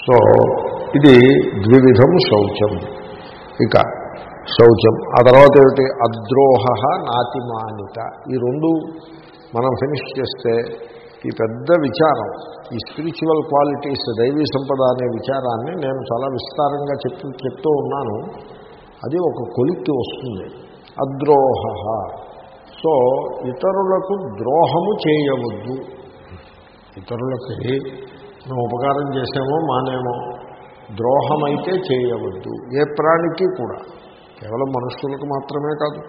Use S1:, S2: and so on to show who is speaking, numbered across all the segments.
S1: So ఇది ద్విధం శౌచం. ఇక శౌచం. ఆ తర్వాత ఏమిటి? అద్రోహ నాతిమానిత. ఈ రెండు మనం ఫినిష్ చేస్తే ఈ పెద్ద విచారం ఈ స్పిరిచువల్ క్వాలిటీస్ దైవీ సంపద అనే విచారాన్ని నేను చాలా విస్తారంగా చెప్పు చెప్తూ ఉన్నాను. అది ఒక కొలిక్కి వస్తుంది. అద్రోహ. సో ఇతరులకు ద్రోహము చేయవద్దు. ఇతరులకి మనం ఉపకారం చేసామో మానేమో. ద్రోహమైతే చేయవద్దు. ఏ ప్రాణికి కూడా. కేవలం మనుషులకు మాత్రమే కాదు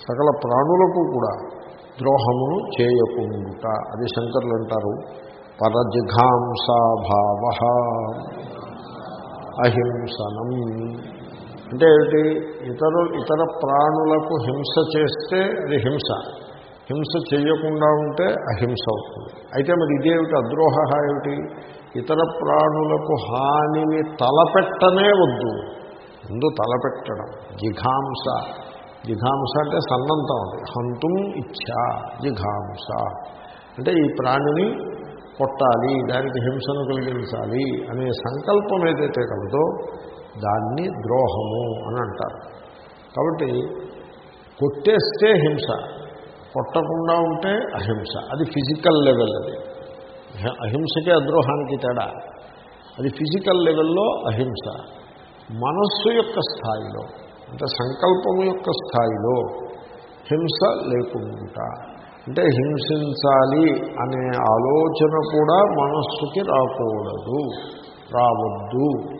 S1: సకల ప్రాణులకు కూడా ద్రోహమును చేయకుండుట. అది శంకర్లు అంటారు. పరజిఘాంసాభావ అహింసనం. అంటే ఏమిటి? ఇతరు ఇతర ప్రాణులకు హింస చేస్తే అది హింస. హింస చేయకుండా ఉంటే అహింస అవుతుంది. అయితే మరి ఇదేమిటి? అద్రోహ ఏమిటి? ఇతర ప్రాణులకు హానిని తలపెట్టనే వద్దు. ముందు తలపెట్టడం. జిఘాంస. జిఘాంస అంటే సన్నంతం అది. హంతుం ఇచ్చా. జిఘాంస. అంటే ఈ ప్రాణిని కొట్టాలి దానికి హింసను కలిగించాలి అనే సంకల్పం ఏదైతే కలదో దాన్ని ద్రోహము అని అంటారు. కాబట్టి కొట్టేస్తే హింస. కొట్టకుండా ఉంటే అహింస. అది ఫిజికల్ లెవెల్ అది. అహింసకే అద్రోహానికి తేడా. అది ఫిజికల్ లెవెల్లో అహింస. మనస్సు యొక్క స్థాయిలో అంటే సంకల్పం యొక్క స్థాయిలో హింస లేకుండా. అంటే హింసించాలి అనే ఆలోచన కూడా మనస్సుకి రాకూడదు రావద్దు.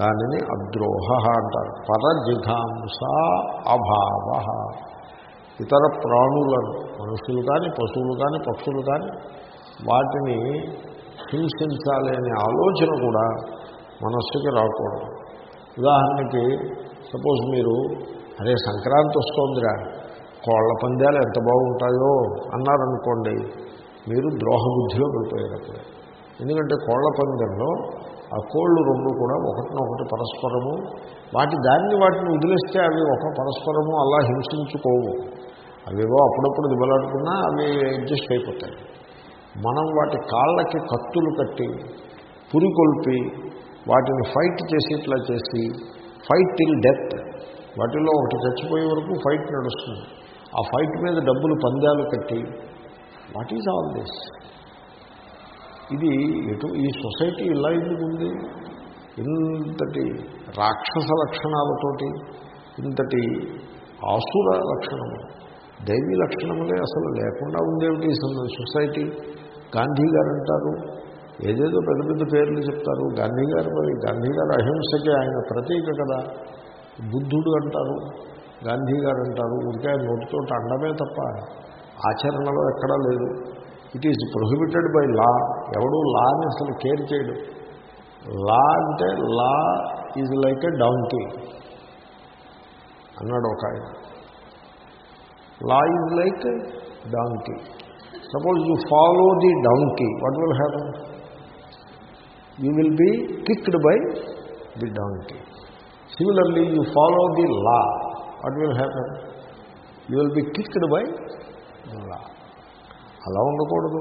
S1: దానిని అద్రోహ అంటారు. పరజిఘాంస అభావ. ఇతర ప్రాణులను మనుషులు కానీ పశువులు కానీ పక్షులు కానీ వాటిని హింసించాలి అనే ఆలోచన కూడా మనస్సుకి రాకూడదు. ఉదాహరణకి సపోజ్ మీరు అరే సంక్రాంతి వస్తోందిరా కోళ్ళ పందాలు ఎంత బాగుంటాయో అన్నారనుకోండి మీరు ద్రోహబుద్ధిలో పడిపోయేటప్పుడు. ఎందుకంటే కోళ్ళ పందెంలో ఆ కోళ్ళు రెండు కూడా ఒకటినొకటి పరస్పరము వాటి దాన్ని వాటిని వదిలేస్తే అవి ఒక పరస్పరము అలా హింసించుకోవు. అవేవో అప్పుడప్పుడు దిబలాడుకున్నా అవి అడ్జస్ట్ అయిపోతాయి. మనం వాటి కాళ్ళకి కత్తులు కట్టి పురికొల్పి వాటిని ఫైట్ చేసేట్లా చేసి ఫైట్ టిల్ డెత్. వాటిలో ఒకటి చచ్చిపోయే వరకు ఫైట్ నడుస్తుంది. ఆ ఫైట్ మీద డబ్బులు పందాలు కట్టి వాట్ ఈజ్ ఆల్ దిస్? ఇది ఎటు ఈ సొసైటీ ఇలా ఎందుకు ఉంది? ఇంతటి రాక్షస లక్షణాలతోటి ఇంతటి ఆసుర లక్షణము దైవీ లక్షణములే అసలు లేకుండా ఉండేవి సొసైటీ? గాంధీ గారు అంటారు ఏదేదో పెద్ద పెద్ద పేర్లు చెప్తారు. గాంధీ గారు మరి గాంధీ గారు అహింసకే ఆయన ప్రతీక కదా. బుద్ధుడు అంటారు గాంధీ గారు అంటారు ఉడికాయ నోటితో అండమే తప్ప ఆచరణలో ఎక్కడా లేదు. It is prohibited by law ఎవడు లాని అసలు కేర్ చేయడు. లా అంటే లా ఈజ్ లైక్ ఎ డౌంకీ అన్నాడు ఒక ఆయన. Law is like donkey suppose you follow the donkey what will happen you will be kicked by the donkey similarly you follow the law what will happen you will be kicked by law అలా ఉండకూడదు.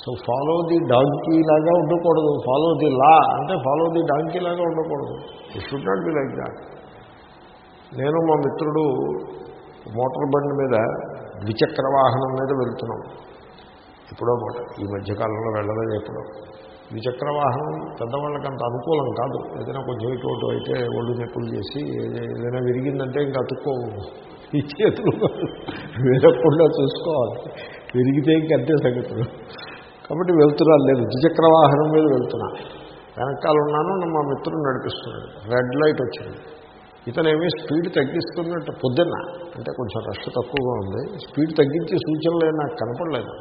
S1: So follow the donkey లాగా ఉండకూడదు. Follow the లా అంటే follow the donkey లాగా ఉండకూడదు. It should not be like that నేను మా మిత్రుడు మోటార్ బండి మీద ద్విచక్ర వాహనం మీద వెళ్తున్నాం. ఎప్పుడో మాట ఈ మధ్యకాలంలో వెళ్ళలేదు ఎప్పుడో. ద్విచక్ర వాహనం పెద్దవాళ్ళకి అంత అనుకూలం కాదు. ఏదైనా కొంచెం ఇటు అయితే ఒళ్ళు నొప్పులు చేసి ఏదైనా విరిగిందంటే ఇంకా అతుక్కోవు ఈ చేతులు వేరకుండా చూసుకోవాలి. విరిగితే ఇంకంతే సంగతులు కాబట్టి వెళ్తున్నా లేదు ద్విచక్ర వాహనం మీద వెళ్తున్నా. వెనకాల ఉన్నాను మా మిత్రుడు నడిపిస్తున్నాడు. రెడ్ లైట్ వచ్చింది. ఇతనేమీ స్పీడ్ తగ్గిస్తున్నట్టు పొద్దున్న అంటే కొంచెం రష్ తక్కువగా ఉంది స్పీడ్ తగ్గించే సూచనలు నాకు కనపడలేదు.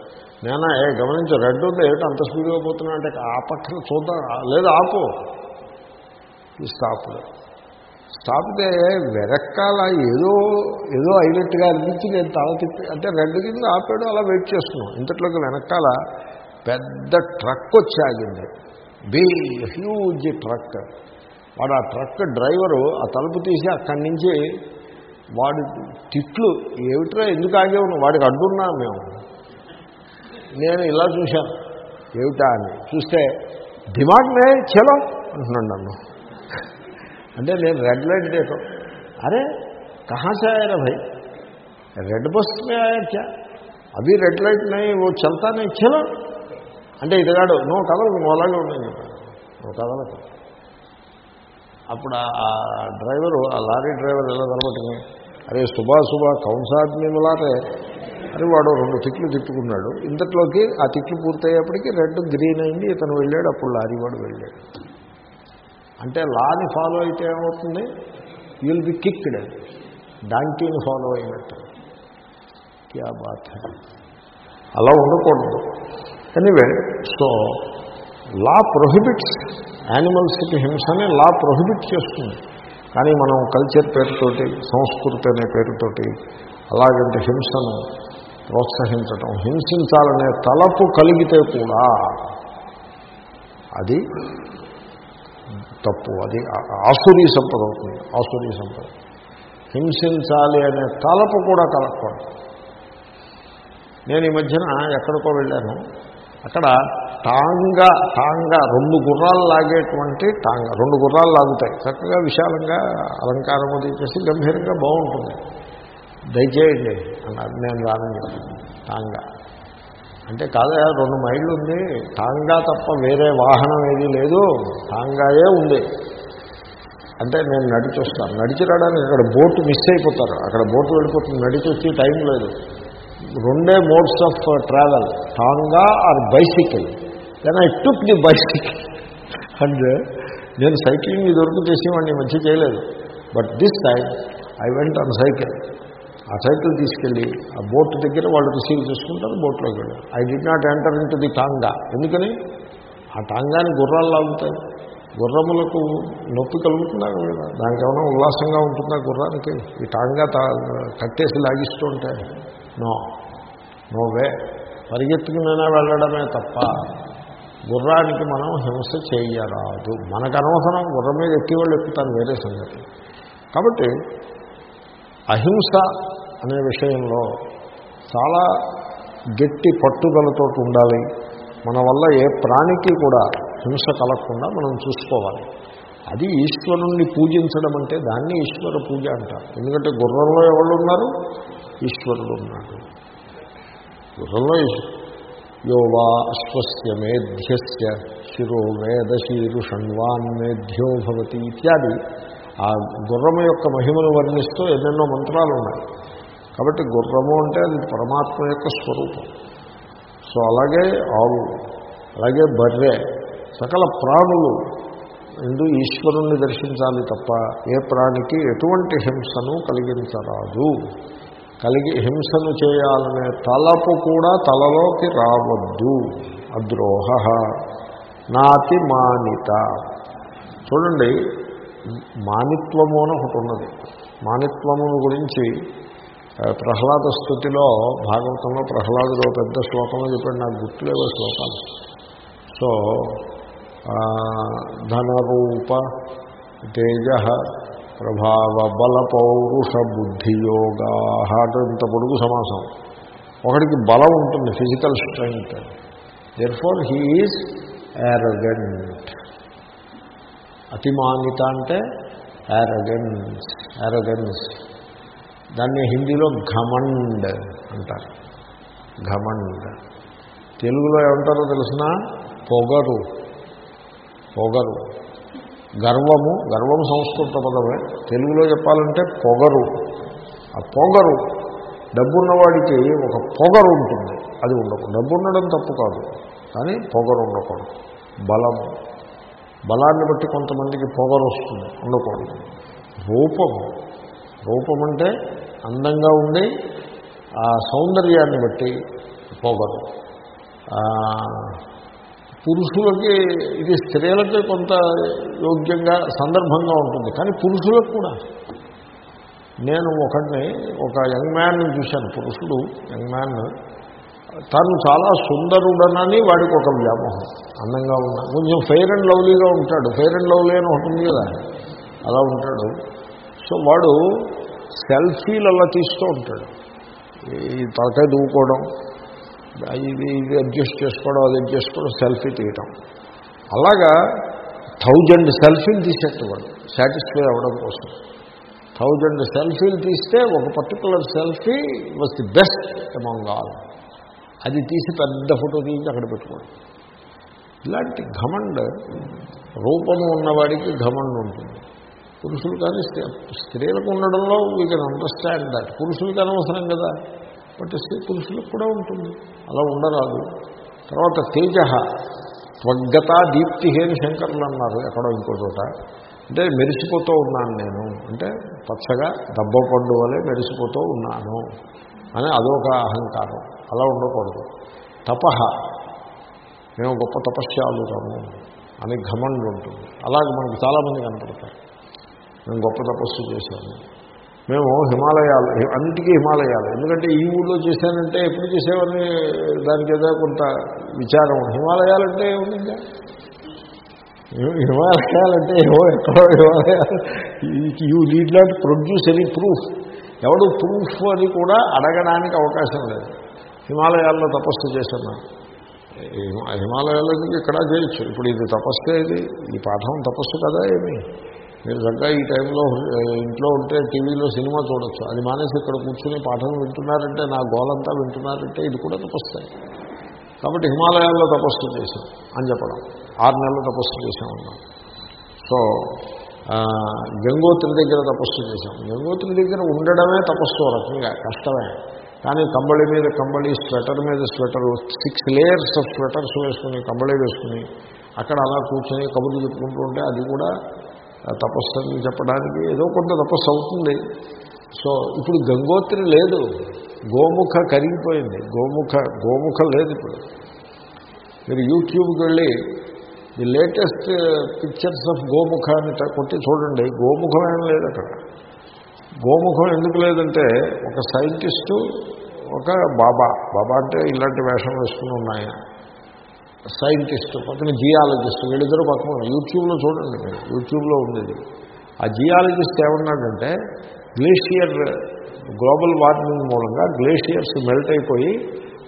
S1: నేనా ఏ గమనించు రెడ్ ఉంది ఏమిటి అంత స్పీడ్గా పోతున్నా అంటే ఆ పక్కన చూద్దాం లేదు ఆపు. ఈ స్టాప్. స్టాప్తే వెనకాల ఏదో ఏదో అయినట్టుగా అనిపించి నేను తల తిప్పి అంటే రెడ్ కింద ఆపాడు అలా వెయిట్ చేస్తున్నాం. ఇంతట్లోకి వెనకాల పెద్ద ట్రక్ వచ్చి ఆగింది. Be huge truck. వాడు ఆ ట్రక్ డ్రైవరు ఆ తలుపు తీసి అక్కడి నుంచి వాడి తిట్లు ఏమిట్రా ఎందుకు ఆగేవు? వాడికి అడ్డున్నా మేము. నేను ఇలా చూశాను ఏమిటా అని చూస్తే దిమాగ్ చలో అంటున్నాడు నన్ను. అంటే నేను రెడ్ లైట్ దేకో. అరే కహా సే ఆయరా భయ్ రెడ్ బస్ మే ఆయా క్యా? అవి రెడ్ లైట్ నై ఓ చల్తా నై చలో. అంటే ఇతగాడు నువ్వు కదలకు నువ్వు అలాగే ఉండని చెప్పాను నువ్వు కదలకు అప్పుడు ఆ డ్రైవరు ఆ లారీ డ్రైవర్ ఎలా నిలబట్టుకుని అరే సుబా సుబా కౌన్సాద్మీ అని వాడు రెండు తిట్లు తిట్టుకున్నాడు. ఇంతట్లోకి ఆ తిట్లు పూర్తయ్యేప్పటికీ రెడ్ గ్రీన్ అయింది ఇతను వెళ్ళాడు అప్పుడు లారీ వాడు వెళ్ళాడు. అంటే లాని ఫాలో అయితే ఏమవుతుంది? విల్ బి కిక్డ్ డాంకీని ఫాలో అయినట్టు. క్యా బాత్ అలా ఉండకూడదు. ఎనీవే సో లా ప్రొహిబిట్స్ యానిమల్స్కి హింసని లా ప్రొహిబిట్ చేస్తుంది. కానీ మనం కల్చర్ పేరుతోటి సంస్కృతి అనే పేరుతోటి అలాగంటే హింసను ప్రోత్సహించటం హింసించాలనే తలపు కలిగితే కూడా అది తప్పు. అది ఆసురీ సంపద అవుతుంది. ఆసురీ సంపద. హింసించాలి అనే తలపు కూడా కలగకూడదు. నేను ఈ మధ్యన ఎక్కడికో వెళ్ళాను. అక్కడ టాంగా టాంగా రెండు గుర్రాలు లాగేటువంటి టాంగా రెండు గుర్రాలు లాగుతాయి. చక్కగా విశాలంగా అలంకారం అది చేసి గంభీరంగా బాగుంటుంది. దయచేయండి అన్నారు. నేను రానని చెప్పాను అంటే కాదా రెండు మైళ్ళు ఉంది. టాంగా తప్ప వేరే వాహనం ఏది లేదు. టాంగాయే ఉంది. అంటే నేను నడిచి వస్తాను. నడిచి రావడానికి అక్కడ బోటు మిస్ అయిపోతారు. అక్కడ బోటు వెళ్ళిపోతుంది. నడిచి వచ్చి టైం లేదు. రెండే modes of travel. Tonga or bicycle. Then I took the bike and నేను సైక్లింగ్ ఇదివరకు చేసేవాడిని మంచి చేయలేదు. But this time I went on cycle ఆ సైకిల్ తీసుకెళ్ళి ఆ బోట్ దగ్గర వాళ్ళు రిసీవ్ చేసుకుంటారు బోట్లోకి వెళ్ళారు. I did not enter in the tonga ఎందుకని? ఆ టాంగాని గుర్రాలు లాగుతాయి. గుర్రములకు నొప్పి కలుగుతుందా కదా దానికి ఏమైనా ఉల్లాసంగా ఉంటుందా గుర్రానికి? ఈ టాంగా కట్టేసి లాగిస్తూ ఉంటాయి నో నో వే పరిగెత్తుకునైనా వెళ్ళడమే తప్ప. గుర్రానికి మనం హింస చేయరాదు. మనకు అనవసరం గుర్రం మీద ఎక్కి వాళ్ళు ఎక్కుతారు వేరే సంగతి. కాబట్టి అహింస అనే విషయంలో చాలా గట్టి పట్టుదలతో ఉండాలి. మన వల్ల ఏ ప్రాణికి కూడా హింస కలగకుండా మనం చూసుకోవాలి. అది ఈశ్వరుణ్ణి పూజించడం అంటే దాన్ని ఈశ్వర పూజ అంటారు. ఎందుకంటే గుర్రంలో ఎవరు ఉన్నారు? ఈశ్వరుడు ఉన్నాడు. గుర్రంలో యో వా అశ్వస్య మేధ్యస్య శిరో వేద శీరుషణ్వాన్ మేధ్యో భవతి ఇత్యాది ఆ గుర్రము యొక్క మహిమను వర్ణిస్తూ ఎన్నెన్నో మంత్రాలు ఉన్నాయి. కాబట్టి గుర్రము అంటే అది పరమాత్మ యొక్క స్వరూపం. సో అలాగే ఆవు అలాగే బర్రె సకల ప్రాణులు ఎందు ఈశ్వరుణ్ణి దర్శించాలి తప్ప ఏ ప్రాణికి ఎటువంటి హింసను కలిగించరాదు. కలిగి హింసను చేయాలనే తలపు కూడా తలలోకి రావద్దు. అద్రోహ. నాతి మానిత. చూడండి మానిత్వము అని ఒకటి ఉన్నది. మానిత్వమును గురించి ప్రహ్లాద స్థుతిలో భాగవతంలో ప్రహ్లాదులో పెద్ద శ్లోకంలో చెప్పాడు. నాకు గుర్తులేవో శ్లోకాలు సో ధనరూప తేజ ప్రభావ బల పౌరుష బుద్ధియోగా అంటే ఇంత పొడుగు సమాసం. ఒకడికి బలం ఉంటుంది physical strength. Therefore he's arrogant అతిమానిత అంటే యారగెన్స్ యారగెన్స్ దాన్ని హిందీలో ఘమండ్ అంటారు. ఘమండ్. తెలుగులో ఏమంటారో తెలిసిన? పొగరు. పొగరు. గర్వము గర్వం సంస్కృత పదమే. తెలుగులో చెప్పాలంటే పొగరు. ఆ పొగరు డబ్బున్నవాడికి ఒక పొగరు ఉంటుంది. అది ఉండకూడదు. డబ్బు ఉండడం తప్పు కాదు. కానీ పొగరు ఉండకూడదు. బలము బలాన్ని బట్టి కొంతమందికి పొగరు వస్తుంది. ఉండకూడదు. రూపము రూపం అంటే అందంగా ఉండి ఆ సౌందర్యాన్ని బట్టి పొగరు. పురుషులకి ఇది స్త్రీలకి కొంత యోగ్యంగా సందర్భంగా ఉంటుంది. కానీ పురుషులకు కూడా. నేను ఒకడిని ఒక యంగ్ మ్యాన్ చూశాను. పురుషుడు యంగ్ మ్యాన్. తను చాలా సుందరుడనని వాడికి ఒక వ్యామోహం. అందంగా ఉన్నా కొంచెం ఫెయిర్ అండ్ లవ్లీగా ఉంటాడు. ఫెయిర్ అండ్ లవ్లీ అని ఉంటుంది కదా. అలా ఉంటాడు. సో వాడు సెల్ఫీలు అలా తీస్తూ ఉంటాడు. ఈ తలకాయ దూకోవడం ఇది ఇది అడ్జస్ట్ చేసుకోవడం అది అడ్జస్ట్ చేసుకోవడం సెల్ఫీ తీయటం. అలాగా థౌజండ్ సెల్ఫీలు తీసేటవాడు సాటిస్ఫై అవ్వడం కోసం. థౌజండ్ సెల్ఫీలు తీస్తే ఒక particular selfie was the best among all. అది తీసి పెద్ద ఫోటో తీసి అక్కడ పెట్టుకోండి. ఇలాంటి ఘమండ్ రూపము ఉన్నవాడికి ఘమండ్ ఉంటుంది. పురుషులు కానీ స్త్రీలకు ఉండడంలో వీ కెన్ అండర్స్టాండ్ దాట్ పురుషులకి అనవసరం కదా. బట్ స్త్రీ పురుషులకు కూడా ఉంటుంది. అలా ఉండరాదు. తర్వాత తేజ త్వగ్గత దీప్తి హేని శంకరులు అన్నారు ఎక్కడో ఇంకో చోట. అంటే మెరిసిపోతూ ఉన్నాను నేను. అంటే పచ్చగా దెబ్బ పండు వలె మెరిసిపోతూ ఉన్నాను అని అదొక అహంకారం. అలా ఉండకూడదు. తపహ మేము గొప్ప తపస్యాలుతాము అని ఘమండ్ ఉంటుంది. అలాగే మనకు చాలామంది కనపడతారు. మేము గొప్ప తపస్సు చేశాము. మేము హిమాలయాలు అన్నిటికీ హిమాలయాలు. ఎందుకంటే ఈ ఊళ్ళో చేశానంటే ఎప్పుడు చేసేవని దానికి ఏదో కొంత విచారం. హిమాలయాలంటే ఏముంది హిమాలయాలంటే ఏవో ఎక్కడో హిమాలయాలు. You need not produce any proof. ఎవడు ప్రూఫ్ అని కూడా అడగడానికి అవకాశం లేదు. హిమాలయాల్లో తపస్సు చేశాను హిమాలయాల్లో ఇక్కడ చేయొచ్చు? ఇప్పుడు ఇది తపస్సు ఇది. ఈ పాఠం తపస్సు కదా ఏమి? మీరు చక్కగా ఈ టైంలో ఇంట్లో ఉంటే టీవీలో సినిమా చూడొచ్చు. అది మానేసి ఇక్కడ కూర్చుని పాఠం వింటున్నారంటే నా గోలంతా వింటున్నారంటే ఇది కూడా తపస్సే కాబట్టి హిమాలయాల్లో తపస్సు చేశాం అని చెప్పడం. ఆరు నెలలు తపస్సు చేశామన్నాం సో గంగోత్రి దగ్గర తపస్సు చేశాం. గంగోత్రి దగ్గర ఉండడమే తపస్సు రకంగా కష్టమే. కానీ కంబళి మీద కంబళి స్వెటర్ మీద sweater six layers of sweaters వేసుకుని కంబళి వేసుకుని అక్కడ అలా కూర్చొని కబుర్లు చెప్పుకుంటూ ఉంటే అది కూడా తపస్సు అని చెప్పడానికి ఏదో కొంత తపస్సు అవుతుంది. సో ఇప్పుడు గంగోత్రి లేదు. గోముఖ కరిగిపోయింది. గోముఖ గోముఖ లేదు ఇప్పుడు. మీరు యూట్యూబ్కి వెళ్ళి the latest pictures of Gomukh అని కొట్టి చూడండి. గోముఖం ఏం లేదు అక్కడ. గోముఖం ఎందుకు లేదంటే ఒక సైంటిస్టు ఒక బాబా. బాబా అంటే ఇలాంటి వేషం వేసుకుని ఉన్నాయి? సైంటిస్టు పక్కన జియాలజిస్ట్ వీళ్ళిద్దరూ పక్కన యూట్యూబ్లో చూడండి మీరు యూట్యూబ్లో ఉండేది. ఆ జియాలజిస్ట్ ఏమన్నాడంటే గ్లేషియర్ గ్లోబల్ వార్మింగ్ మూలంగా గ్లేషియర్స్ మెల్ట్ అయిపోయి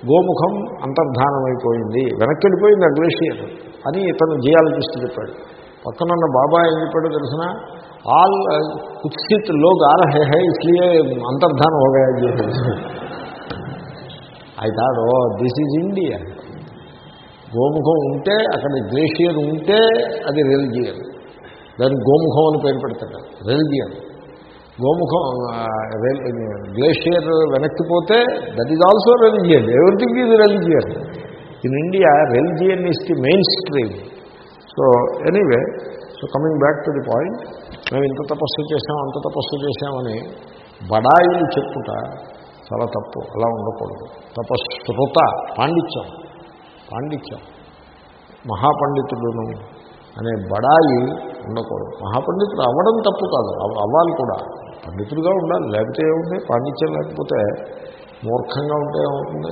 S1: గోముఖం అంతర్ధానమైపోయింది అయిపోయింది వెనక్కి వెళ్ళిపోయింది ఆ గ్లేషియర్ అని ఇతను జియాలజిస్ట్ చెప్పాడు. పక్కనున్న బాబా ఏం చెప్పాడో తెలిసిన? ఆల్ ఉత్సిత్ లోగ్ ఆ హే హై ఇస్లియే అంతర్ధానం హోగా అయితే ఓ దిస్ ఈజ్ ఇండియా. గోముఖం ఉంటే అక్కడ గ్లేషియర్ ఉంటే అది రెలిజియన్. దానికి గోముఖం అని పేరు పెడతాడు రెలిజియన్. గోముఖం glacier వెనక్కిపోతే that is also religion. Everything is religion. In India religion is the mainstream so anyway so coming back to the point మేము ఇంత తపస్సు చేసాం అంత తపస్సు చేసామని బడాయిలు చెప్పుట చాలా తప్పు. అలా ఉండకూడదు. తపశ్రుత పాండిత్యం. పాండిత్యం. మహాపండితుడును అనే బడాయి ఉండకూడదు. మహాపండితుడు అవ్వడం తప్పు కాదు అవ్వాలి కూడా. పండితుడిగా ఉండాలి లేకపోతే ఏముంది? పాండిత్యం లేకపోతే మూర్ఖంగా ఉంటే ఏమవుతుంది?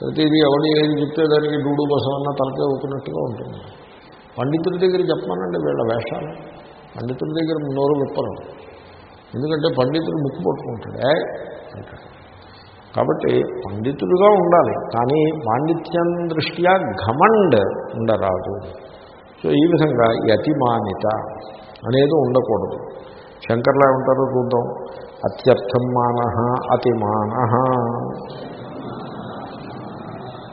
S1: ప్రతిదీ ఎవడి ఏది చెప్తే దానికి డూడు బసం అన్న తలకే ఊపినట్టుగా ఉంటుంది. పండితుడి దగ్గర చెప్పమనండి వీళ్ళ వేషాలు. పండితుడి దగ్గర నోరు విప్పరు. ఎందుకంటే పండితుడు ముక్కు పట్టుకుంటాడే. అంటాడు. కాబట్టి పండితుడుగా ఉండాలి. కానీ పాండిత్యం దృష్ట్యా ఘమండ్ ఉండరాదు. సో ఈ విధంగా యతిమానిత అనేది ఉండకూడదు. శంకర్లా ఉంటారో చూద్దాం. అత్యర్థం మాన అతిమాన.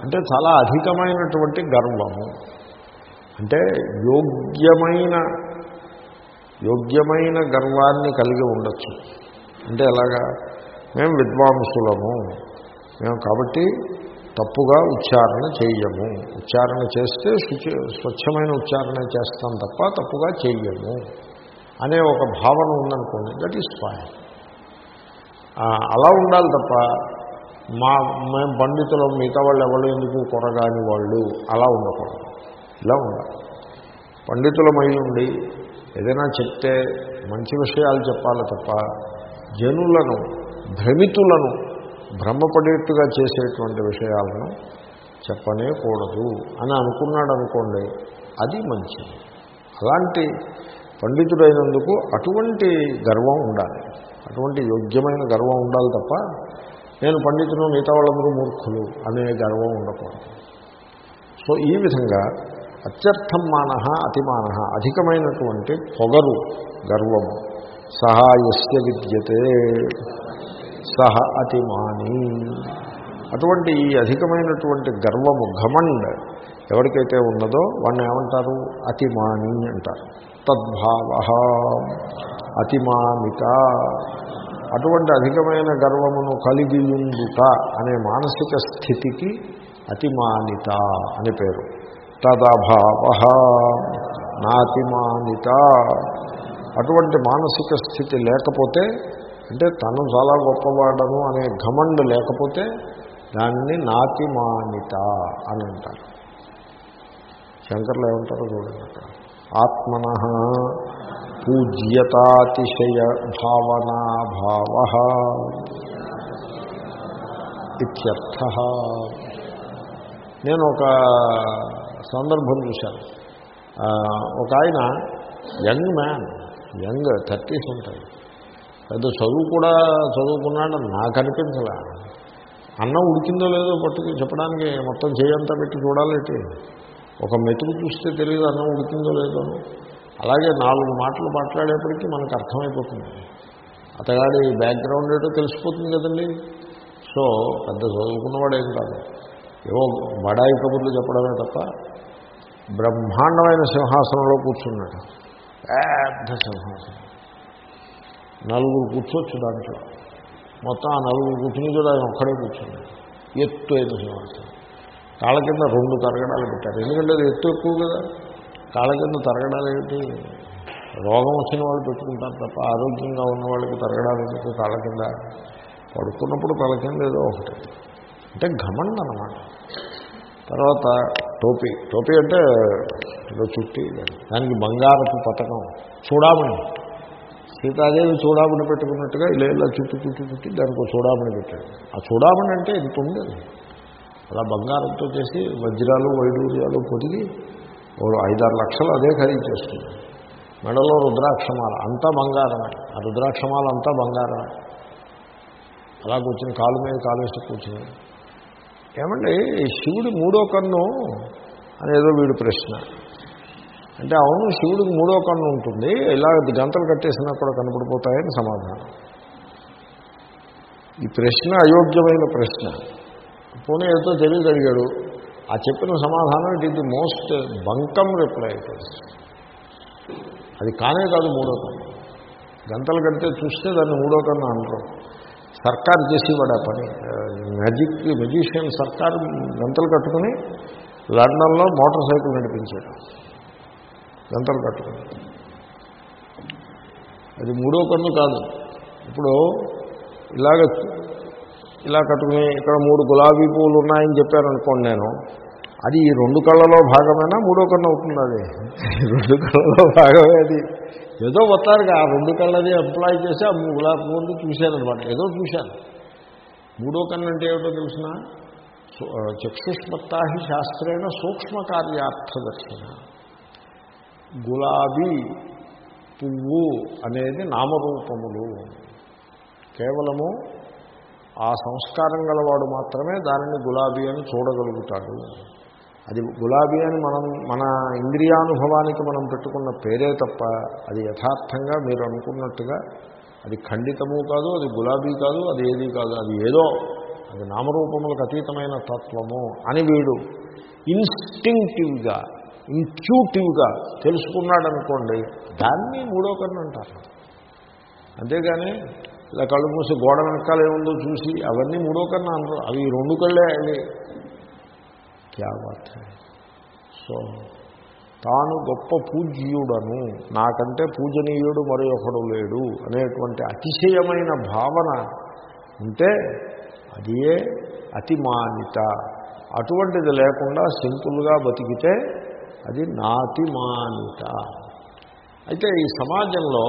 S1: అంటే చాలా అధికమైనటువంటి గర్వము. అంటే యోగ్యమైన యోగ్యమైన గర్వాన్ని కలిగి ఉండొచ్చు. అంటే ఎలాగా? మేము విద్వాంసులము. మేము కాబట్టి తప్పుగా ఉచ్చారణ చేయము ఉచ్చారణ చేస్తే శుచి స్వచ్ఛమైన ఉచ్చారణ చేస్తాం తప్ప తప్పుగా చేయము అనే ఒక భావన ఉందనుకోండి దట్ ఈస్ ఫైన్. అలా ఉండాలి తప్ప మా మేము పండితులం మిగతా వాళ్ళు ఎవరు ఎందుకు కొరగాని వాళ్ళు అలా ఉండకూడదు. ఇలా ఉండాలి. పండితులమై ఉండి ఏదైనా చెప్తే మంచి విషయాలు చెప్పాలి తప్ప జనులను భ్రమితులను భ్రమపడేట్టుగా చేసేటువంటి విషయాలను చెప్పనే కూడదు అని అనుకున్నాడు అనుకోండి అది మంచిది. అలాంటి పండితుడైనందుకు అటువంటి గర్వం ఉండాలి. అటువంటి యోగ్యమైన గర్వం ఉండాలి తప్ప నేను పండితులు మిగతా వాళ్ళందరూ మూర్ఖులు అనే గర్వం ఉండకూడదు. సో ఈ విధంగా అత్యర్థం మానహ అతిమాన అధికమైనటువంటి పొగరు గర్వము సహాయస్య విద్యతే. సహ అతిమాని అటువంటి ఈ అధికమైనటువంటి గర్వము ఘమండ్ ఎవరికైతే ఉన్నదో వాడిని ఏమంటారు? అతిమాని అంటారు. తద్భావ అతిమానిత అటువంటి అధికమైన గర్వమును కలిగియుండుట అనే మానసిక స్థితికి అతిమానిత అని పేరు. తదభావ నాతిమానిత అటువంటి మానసిక స్థితి లేకపోతే అంటే తను చాలా గొప్పవాడను అనే ఘమండు లేకపోతే దాన్ని నాతిమానిత అని అంటారు. శంకర్లు ఏమంటారో చూడండి అక్కడ. ఆత్మన పూజ్యతాతిశయ భావనాభావ ఇత్యర్థ. నేను ఒక సందర్భం చూశాను. ఒక ఆయన యంగ్ మ్యాన్ యంగ్ థర్టీస్ ఉంటాయి పెద్ద చదువు కూడా చదువుకున్నాడు నాకు అనిపించలే. అన్నం ఉడికిందో లేదో పట్టుకు చెప్పడానికి మొత్తం చేయంతా పెట్టి చూడాలేటి ఒక మెతుకు చూస్తే తెలియదు అన్నం ఉడికిందో లేదో అలాగే నాలుగు మాటలు మాట్లాడేప్పటికీ మనకు అర్థమైపోతుంది. అతగాడి బ్యాక్గ్రౌండ్ ఏంటో తెలిసిపోతుంది కదండి. సో పెద్ద చదువుకున్నవాడు ఏం కాదు. ఏవో బడాయి కబుర్లు చెప్పడమే తప్ప బ్రహ్మాండమైన సింహాసనంలో కూర్చున్నాడు. పెద్ద సింహాసనం. నలుగురు కూర్చోవచ్చు దాంట్లో. మొత్తం ఆ నలుగురు కూర్చుని కూడా ఆయన ఒక్కడే కూర్చున్నాడు. ఎత్తు అయిన సింహాసనం. కాళ్ళ కింద రెండు తరగడాలు పెట్టారు. ఎందుకంటే అది ఎత్తు ఎక్కువ కదా. కాళ్ళ కింద తరగడాలు ఏమిటి రోగం వచ్చిన వాళ్ళు పెట్టుకుంటారు తప్ప ఆరోగ్యంగా ఉన్న వాళ్ళకి తరగడాలు ఎందుకు? కాళ్ళ కింద పడుకున్నప్పుడు తల కింద ఏదో ఒకటి. అంటే ఘమండ్ అనమాట తర్వాత టోపీ. టోపీ అంటే ఏదో చుట్టి దానికి బంగారపు పథకం చూడమని సీతాదేవి చూడామణి పెట్టుకున్నట్టుగా ఇలా ఇలా చుట్టూ చుట్టూ చుట్టి దానికి ఒక పెట్టాడు. ఆ చూడామణి అంటే ఇంత ఉంది అలా బంగారంతో చేసి వజ్రాలు వైడూర్యాలు పొదిగి ఐదారు లక్షలు అదే ఖరీదు చేస్తుంది. మెడలో రుద్రాక్షమాల అంతా బంగారమే. ఆ రుద్రాక్షమాల అంతా బంగారమే. అలా కూర్చుని కాలు మీద కాలేసి కూర్చుని. ఏమండి శివుడు మూడో కన్ను అనేదో వీడు ప్రశ్న. అంటే అవును శివుడికి మూడో కన్ను ఉంటుంది. ఇలా గంటలు కట్టేసినా కూడా కనపడిపోతాయని సమాధానం. ఈ ప్రశ్న అయోగ్యమైన ప్రశ్న. పోనీ ఏదో తెలియదు అడిగాడు ఆ చెప్పిన సమాధానం it is the most bunkum reply అది కానే కాదు మూడో కన్ను. గంటలు కడితే చూస్తే దాన్ని మూడో కన్ను అంటారు. సర్కార్ చేసేవాడు ఆ పని. మ్యాజిక్ మెజిషియన్ సర్కార్ గంటలు కట్టుకుని లండన్లో మోటార్ సైకిల్ నడిపించాడు. గంటలు కట్టుకుని అది మూడో కన్ను కాదు. ఇప్పుడు ఇలాగ ఇలా కట్టుకుని ఇక్కడ మూడు గులాబీ పువ్వులు ఉన్నాయని చెప్పారనుకోండి నేను అది ఈ రెండు కళ్ళలో భాగమైనా? మూడో కన్ను అవుతుంది అది. రెండు కళ్ళలో భాగమే అది. ఏదో వస్తారుగా ఆ రెండు కళ్ళది ఎంప్లాయ్ చేసి ఆ గులాబీ పువ్వులు చూశానమాట ఏదో చూశాను మూడో కన్ను అంటే ఏమిటో తెలిసిన? చక్షుష్మత్తాహి శాస్త్రేణ సూక్ష్మ కార్యార్థదర్శన గులాబీ పువ్వు అనేది నామరూపములు. కేవలము ఆ సంస్కారం గలవాడు మాత్రమే దానిని గులాబీ అని చూడగలుగుతాడు. అది గులాబీ అని మనం మన ఇంద్రియానుభవానికి మనం పెట్టుకున్న పేరే తప్ప అది యథార్థంగా మీరు అనుకున్నట్టుగా అది ఖండితము కాదు అది గులాబీ కాదు అది ఏది కాదు అది ఏదో అది నామరూపములకు అతీతమైన తత్వము అని వీడు ఇన్స్టింక్టివ్గా ఇంట్యూటివ్గా తెలుసుకున్నాడనుకోండి దాన్ని మూడో కన్ను అంటారు. అంతేగాని ఇలా కళ్ళు మూసి గోడ వెనకాల ఏముందో చూసి అవన్నీ మూడో కన్నా అనరు. అవి రెండు కళ్ళే అవి క్యా బాత్ సో తాను గొప్ప పూజ్యుడను నాకంటే పూజనీయుడు మరి ఒకడు లేడు అనేటువంటి అతిశయమైన భావన ఉంటే అదియే అతిమానిత. అటువంటిది లేకుండా సింపుల్గా బతికితే అది నాతిమానిత అయితే ఈ సమాజంలో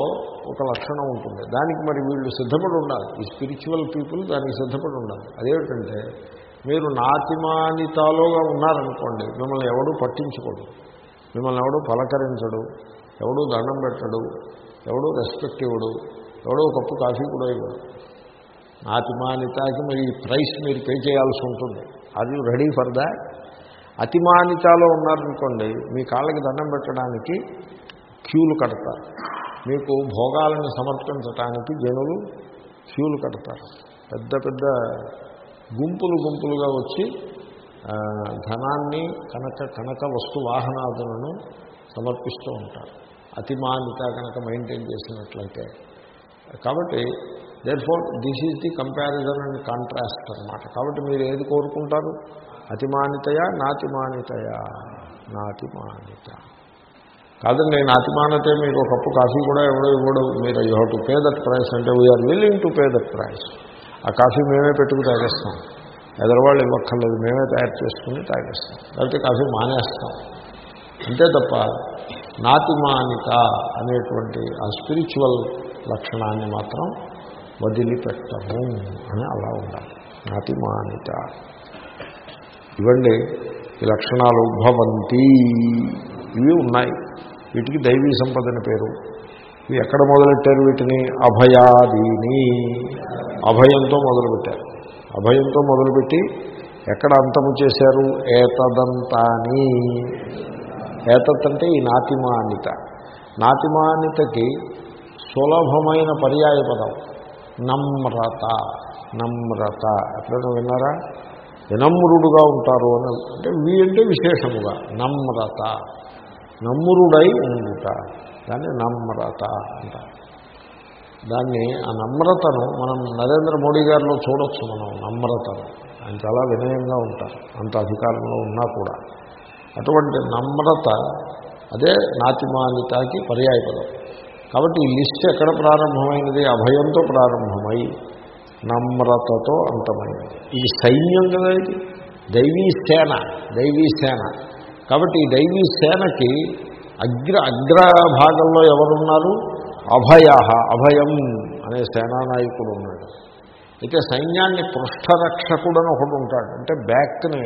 S1: ఒక లక్షణం ఉంటుంది. దానికి మరి వీళ్ళు సిద్ధపడి ఉండాలి. ఈ స్పిరిచువల్ పీపుల్ దానికి సిద్ధపడి ఉండాలి. అదేమిటంటే మీరు నాతిమానితాలోగా ఉన్నారనుకోండి మిమ్మల్ని ఎవడూ పట్టించుకోడు. మిమ్మల్ని ఎవడూ పలకరించడు. ఎవడూ దండం పెట్టడు. ఎవడూ రెస్పెక్ట్ ఇవ్వడు. ఎవడో కప్పు కాఫీ కూడా ఇవ్వడు. నాతిమానితాకి మరి ఈ ప్రైస్ మీరు పే చేయాల్సి ఉంటుంది. Are you ready for that అతిమానితాలో ఉన్నారనుకోండి మీ కాళ్ళకి దండం పెట్టడానికి క్యూలు కడతారు. మీకు భోగాలను సమర్పించటానికి జనులు క్యూలు కడతారు. పెద్ద పెద్ద గుంపులు గుంపులుగా వచ్చి ధనాన్ని కనక కనక వస్తు వాహనాదులను సమర్పిస్తూ ఉంటారు. అతిమానిత కనుక మెయింటైన్ చేసినట్లయితే. కాబట్టి therefore this is the comparison and contrast అనమాట కాబట్టి మీరు ఏది కోరుకుంటారు? అతిమానితయా నాతిమానితయా? నాతిమానిత. కాదండి నాతిమానతే మీరు ఒక కప్పు కాఫీ కూడా ఎవడో ఇవ్వడు. మీరు you have to pay that price అంటే we are willing to pay that price ఆ కాఫీ మేమే పెట్టుకు తాగేస్తాం. ఎదరవాళ్ళు ఇవ్వక్కర్లేదు. మేమే తయారు చేసుకుని తాగేస్తాం. లేకపోతే కాఫీ మానేస్తాం. అంతే తప్ప నాతిమానిత అనేటువంటి ఆ స్పిరిచువల్ లక్షణాన్ని మాత్రం వదిలిపెట్టము అని అలా ఉండాలి. నాతిమానిత ఇవ్వండి ఈ లక్షణాలు భవంతి. ఇవి ఉన్నాయి. వీటికి దైవీ సంపదని పేరు. ఇవి ఎక్కడ మొదలెట్టారు వీటిని? అభయాదీని. అభయంతో మొదలుపెట్టారు. అభయంతో మొదలుపెట్టి ఎక్కడ అంతము చేశారు? ఏతదంతాని. ఏతత్ అంటే ఈ నాతిమానిత నాతిమానితకి సులభమైన పర్యాయ పదం నమ్రత నమ్రత. ఎప్పుడైనా విన్నారా? వినమ్రుడుగా ఉంటారు అని అంటే వీ అంటే విశేషముగా నమ్రత. నమ్రుడై ఉండుట. దాన్ని నమ్రత అంటారు. దాన్ని ఆ నమ్రతను మనం నరేంద్ర మోడీ గారిలో చూడొచ్చు మనం నమ్రతను. ఆయన చాలా వినయంగా ఉంటారు. అంత అధికారంలో ఉన్నా కూడా. అటువంటి నమ్రత అదే నాతిమానితాకి పర్యాయపదం. కాబట్టి ఈ లిస్ట్ ఎక్కడ ప్రారంభమైనది అభయంతో ప్రారంభమై నమ్రతతో అంతమైనది ఇది సైన్యం కదా ఇది? దైవీ సేన దైవీ సేన. కాబట్టి ఈ దైవీ సేనకి అగ్ర అగ్ర భాగంలో ఎవరున్నారు? అభయ అభయం అనే సేనానాయకుడు ఉన్నాడు అయితే సైన్యాన్ని పృష్ఠరక్షకుడు అని ఒకడు ఉంటాడు. అంటే బ్యాక్ని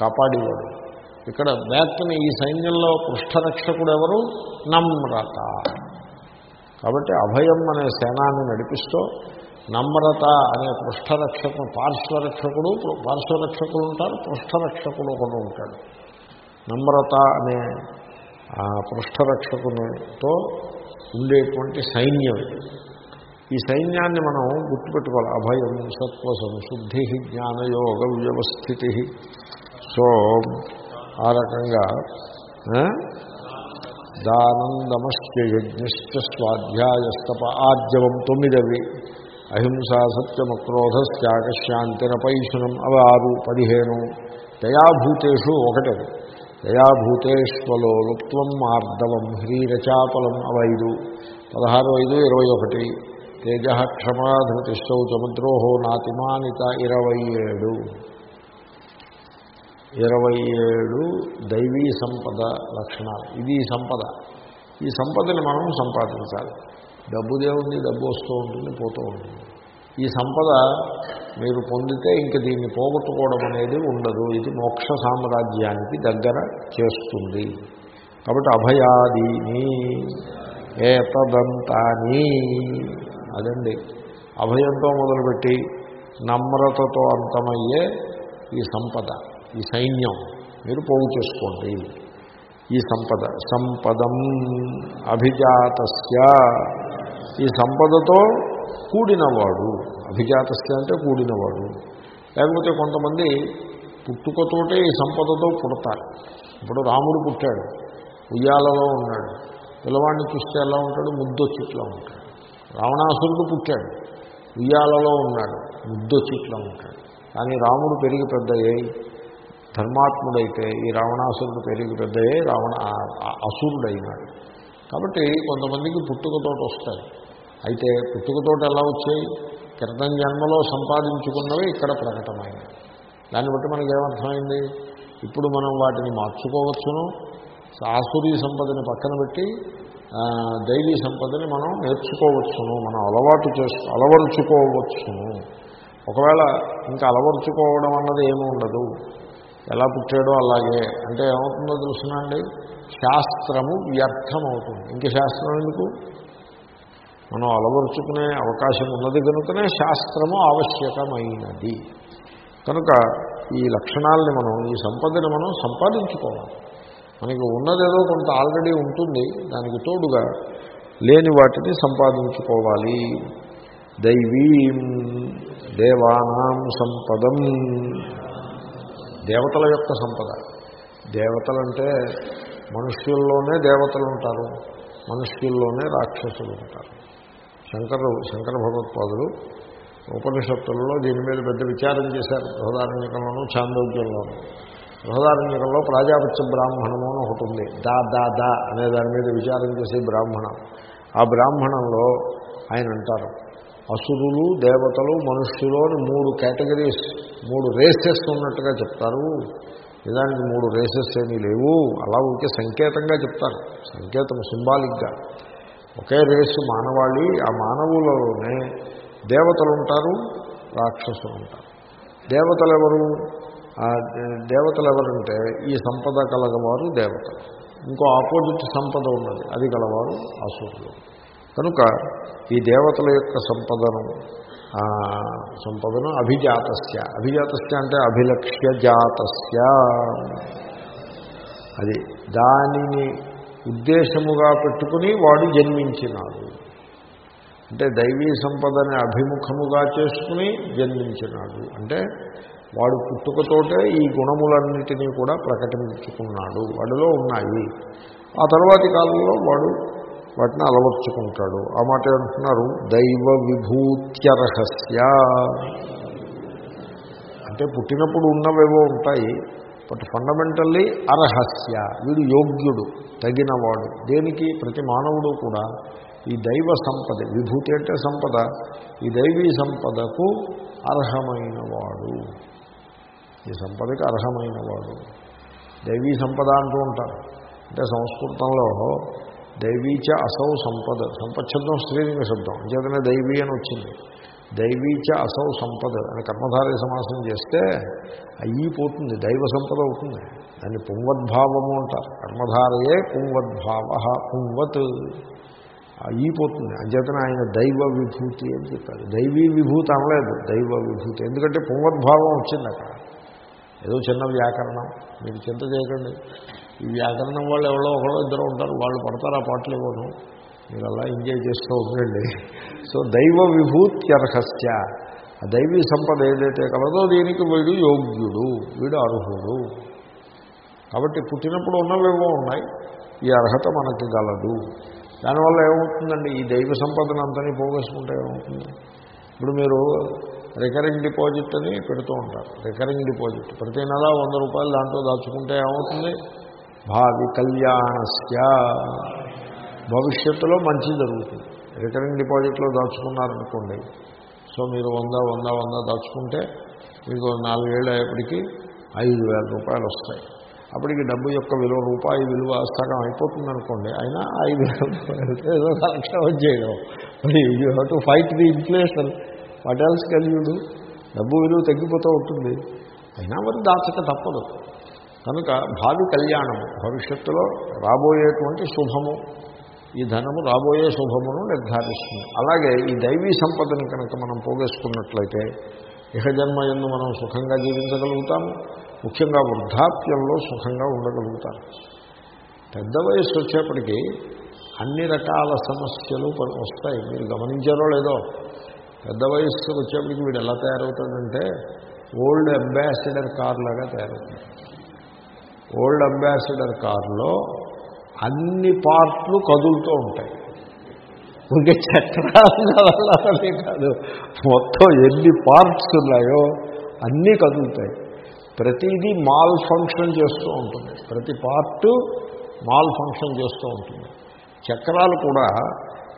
S1: కాపాడేవాడు. ఇక్కడ బ్యాక్ని ఈ సైన్యంలో పృష్ఠరక్షకుడు ఎవరు? నమ్రత. కాబట్టి అభయం అనే సేనాన్ని నడిపిస్తూ నమ్రత అనే పృష్ఠరక్షకుడు పార్శ్వరక్షకుడు పార్శ్వరక్షకుడు ఉంటారు పృష్ఠరక్షకుడు ఒకడు ఉంటాడు. నమ్రత అనే ఆ పృష్ఠరక్షకునితో ఉండేటువంటి సైన్యం. ఈ సైన్యాన్ని మనం గుర్తుపెట్టుకోవాలి. అభయం సత్వ సంశుద్ధి జ్ఞానయోగ వ్యవస్థితి. సో ఆ రకంగా ఆ, స్వాధ్యాయస్తప ఆర్జవం తొమ్మిదవి. అహింసా సత్యమక్రోధశ్చాకశాంతిరపైశునం అవి ఆరు పదిహేను. దయాభూతేషు ఒకటది. దయాభూతేష్వలోలుప్త్వం మార్దవం హ్రీరచాపలం అవైదు. పదహారు ఐదు ఇరవై ఒకటి తేజ క్షమాధృతిష్టౌ చముద్రోహో నాతిమానిత ఇరవై ఏడు. ఇరవై ఏడు దైవీ సంపద లక్షణాలు. ఇది సంపద. ఈ సంపదని మనం సంపాదించాలి. డబ్బుదే ఉంది డబ్బు వస్తూ ఉంటుంది పోతూ ఉంటుంది. ఈ సంపద మీరు పొందితే ఇంక దీన్ని పోగొట్టుకోవడం అనేది ఉండదు. ఇది మోక్ష సామ్రాజ్యానికి దగ్గర చేస్తుంది. కాబట్టి అభయాదీని ఏతదంతాని. అదండి. అభయంతో మొదలుపెట్టి నమ్రతతో అంతమయ్యే ఈ సంపద. ఈ సైన్యం మీరు పోగు చేసుకోండి. ఈ సంపద సంపదం అభిజాతస్య. ఈ సంపదతో కూడినవాడు అభిజాతస్య అంటే కూడినవాడు. లేకపోతే కొంతమంది పుట్టుకతోటే ఈ సంపదతో పుడతారు. ఇప్పుడు రాముడు పుట్టాడు ఉయ్యాలలో ఉన్నాడు. పిల్లవాడిని చూస్తే ఎలా ఉంటాడు? ముద్దొచ్చిట్లా ఉంటాడు. రావణాసురుడు పుట్టాడు ఉయ్యాలలో ఉన్నాడు ముద్దొచ్చిట్లా ఉంటాడు. కానీ రాముడు పెరిగి పెద్దయ్యాయి. ధర్మాత్ముడైతే ఈ రావణాసురుడు పెరిగి పెద్దయే రావణ అసురుడైనాడు. కాబట్టి కొంతమందికి పుట్టుకతోటి వస్తాయి. అయితే పుట్టుకతోటి ఎలా వచ్చాయి? క్రితం జన్మలో సంపాదించుకున్నవి ఇక్కడ ప్రకటమైనవి. దాన్ని బట్టి మనకి ఏమర్థమైంది ఇప్పుడు మనం వాటిని మార్చుకోవచ్చును. ఆసురీ సంపదని పక్కన పెట్టి దైవీ సంపదని మనం నేర్చుకోవచ్చును. మనం అలవాటు చేసు అలవరుచుకోవచ్చును. ఒకవేళ ఇంకా అలవరుచుకోవడం అన్నది ఏమి ఉండదు. ఎలా పుట్టాడో అలాగే. అంటే ఏమవుతుందో తెలుసునండి శాస్త్రము వ్యర్థం అవుతుంది ఇంక శాస్త్రం ఎందుకు? మనం అలవరుచుకునే అవకాశం ఉన్నది కనుకనే శాస్త్రము ఆవశ్యకమైనది. కనుక ఈ లక్షణాలని మనం ఈ సంపదని మనం సంపాదించుకోవాలి. మనకి ఉన్నదేదో కొంత ఆల్రెడీ ఉంటుంది. దానికి తోడుగా లేని వాటిని సంపాదించుకోవాలి. దైవీం దేవానాం సంపదం దేవతల యొక్క సంపద. దేవతలంటే మనుష్యుల్లోనే దేవతలు ఉంటారు మనుష్యుల్లోనే రాక్షసులు ఉంటారు శంకరు శంకర భగవత్పాదులు ఉపనిషత్తులలో దీని మీద పెద్ద విచారం చేశారు. బృహదారణ్యకంలోనూ చాందోగ్యంలోనూ. బృహదారణ్యకంలో ప్రాజాపత్య బ్రాహ్మణము అని ఒకటి ఉంది. దా దా దా అనే దాని మీద విచారం చేసే బ్రాహ్మణం. ఆ బ్రాహ్మణంలో ఆయన అంటారు అసురులు దేవతలు మనుష్యులు అని మూడు కేటగిరీస్ మూడు రేసెస్ ఉన్నట్టుగా చెప్తారు. నిజానికి మూడు రేసెస్ ఏమీ లేవు. అలా ఉంటే సంకేతంగా చెప్తారు. సంకేతం సింబాలిక్గా. ఒకే రేసు మానవాళి ఆ మానవులలోనే దేవతలు ఉంటారు రాక్షసులు ఉంటారు. దేవతలు ఎవరు దేవతలు ఎవరంటే ఈ సంపద కలగవారు దేవతలు. ఇంకో ఆపోజిట్ సంపద ఉన్నది. అది కలవారు అసురులు. కనుక ఈ దేవతల యొక్క సంపదను సంపదను అభిజాతస్య. అభిజాతస్య అంటే అభిలక్ష్య జాతస్య. అది దానిని ఉద్దేశముగా పెట్టుకుని వాడు జన్మించినాడు. అంటే దైవీ సంపదని అభిముఖముగా చేసుకుని జన్మించినాడు. అంటే వాడు పుట్టుకతోటే ఈ గుణములన్నిటినీ కూడా ప్రకటించుకున్నాడు. వాడిలో ఉన్నాయి. ఆ తర్వాతి కాలంలో వాడు వాటిని అలవర్చుకుంటాడు. ఆ మాట అంటున్నారు దైవ విభూత్యర్హస్య. అంటే పుట్టినప్పుడు ఉన్నవేవో ఉంటాయి బట్ ఫండమెంటల్లీ అర్హస్య. వీడు యోగ్యుడు తగినవాడు. దేనికి? ప్రతి మానవుడు కూడా ఈ దైవ సంపద విభూతి అంటే సంపద ఈ దైవీ సంపదకు అర్హమైనవాడు. ఈ సంపదకి అర్హమైనవాడు. దైవీ సంపద అంటూ ఉంటారు. అంటే సంస్కృతంలో దైవీచ అసౌ సంపద. సంపచ్చబ్దం స్త్రీలింగ శబ్దం. అంచేతనే దైవీ అని వచ్చింది. దైవీచ అసౌ సంపద అని కర్మధారయ సమాసం చేస్తే అయ్యి పోతుంది. దైవ సంపద అవుతుంది. దాన్ని పుంవద్భావము అంటారు. కర్మధారయే పుంవద్భావ పుంవత్. అయిపోతుంది అంచేతన ఆయన దైవ విభూతి అని చెప్పారు. దైవీ విభూతి అనలేదు. దైవ విభూతి. ఎందుకంటే పుంవద్భావం వచ్చింది అక్కడ. ఏదో చిన్న వ్యాకరణం. మీరు చింత చేయకండి. ఈ వ్యాకరణం వాళ్ళు ఎవరో ఒకరో ఇద్దరు ఉంటారు వాళ్ళు పడతారు ఆ పాటలు ఇవ్వను. మీరు అలా ఎంజాయ్ చేస్తూ ఉండండి. సో దైవ విభూత్యర్హస్య. ఆ దైవీ సంపద ఏదైతే కలదో దీనికి వీడు యోగ్యుడు వీడు అర్హుడు. కాబట్టి పుట్టినప్పుడు ఉన్నవేవో ఉన్నాయి. ఈ అర్హత మనకి గలదు. దానివల్ల ఏమవుతుందండి? ఈ దైవ సంపదను అంతని పోగేసుకుంటే ఏమవుతుంది? ఇప్పుడు మీరు రికరింగ్ డిపాజిట్ అని పెడుతూ ఉంటారు. Recurring deposit. ప్రతి నెల వంద రూపాయలు దాంట్లో దాచుకుంటే ఏమవుతుంది? భావి కళ్యాణస్య. భవిష్యత్తులో మంచి జరుగుతుంది. రికరింగ్ డిపాజిట్లో దాచుకున్నారనుకోండి. సో మీరు వంద వంద వంద దాచుకుంటే మీకు నాలుగేళ్ళు అయ్యేప్పటికీ ఐదు వేల రూపాయలు వస్తాయి. అప్పటికి డబ్బు యొక్క విలువ రూపాయి విలువ సగం అయిపోతుంది అనుకోండి అయినా ఐదు వేల రూపాయలు ఏదో కలెక్షన్ వచ్చేయడం. మరి you have to fight the inflation what else కలియుడు డబ్బు విలువ తగ్గిపోతూ ఉంటుంది. అయినా మరి దాచక తప్పదు. కనుక భావి కళ్యాణము భవిష్యత్తులో రాబోయేటువంటి శుభము ఈ ధనము రాబోయే శుభమును నిర్ధారిస్తుంది. అలాగే ఈ దైవీ సంపదని కనుక మనం పోగేసుకున్నట్లయితే ఇహజన్మ ఎందు మనం సుఖంగా జీవించగలుగుతాము ముఖ్యంగా వృద్ధాప్యంలో సుఖంగా ఉండగలుగుతారు పెద్ద వయసు వచ్చేప్పటికీ అన్ని రకాల సమస్యలు వస్తాయి. మీరు గమనించారో లేదో పెద్ద వయసు వచ్చేప్పటికి వీడు ఎలా తయారవుతాడంటే ఓల్డ్ అంబాసిడర్ కార్ లాగా తయారవుతాడు. ఓల్డ్ అంబాసిడర్ కారులో అన్ని పార్ట్లు కదులుతూ ఉంటాయి. ఇంకే చక్రాలే కాదు. మొత్తం ఎన్ని పార్ట్స్ ఉన్నాయో అన్నీ కదులుతాయి. ప్రతిదీ మాల్ ఫంక్షన్ చేస్తూ ఉంటుంది. ప్రతి పార్ట్ మాల్ ఫంక్షన్ చేస్తూ ఉంటుంది. చక్రాలు కూడా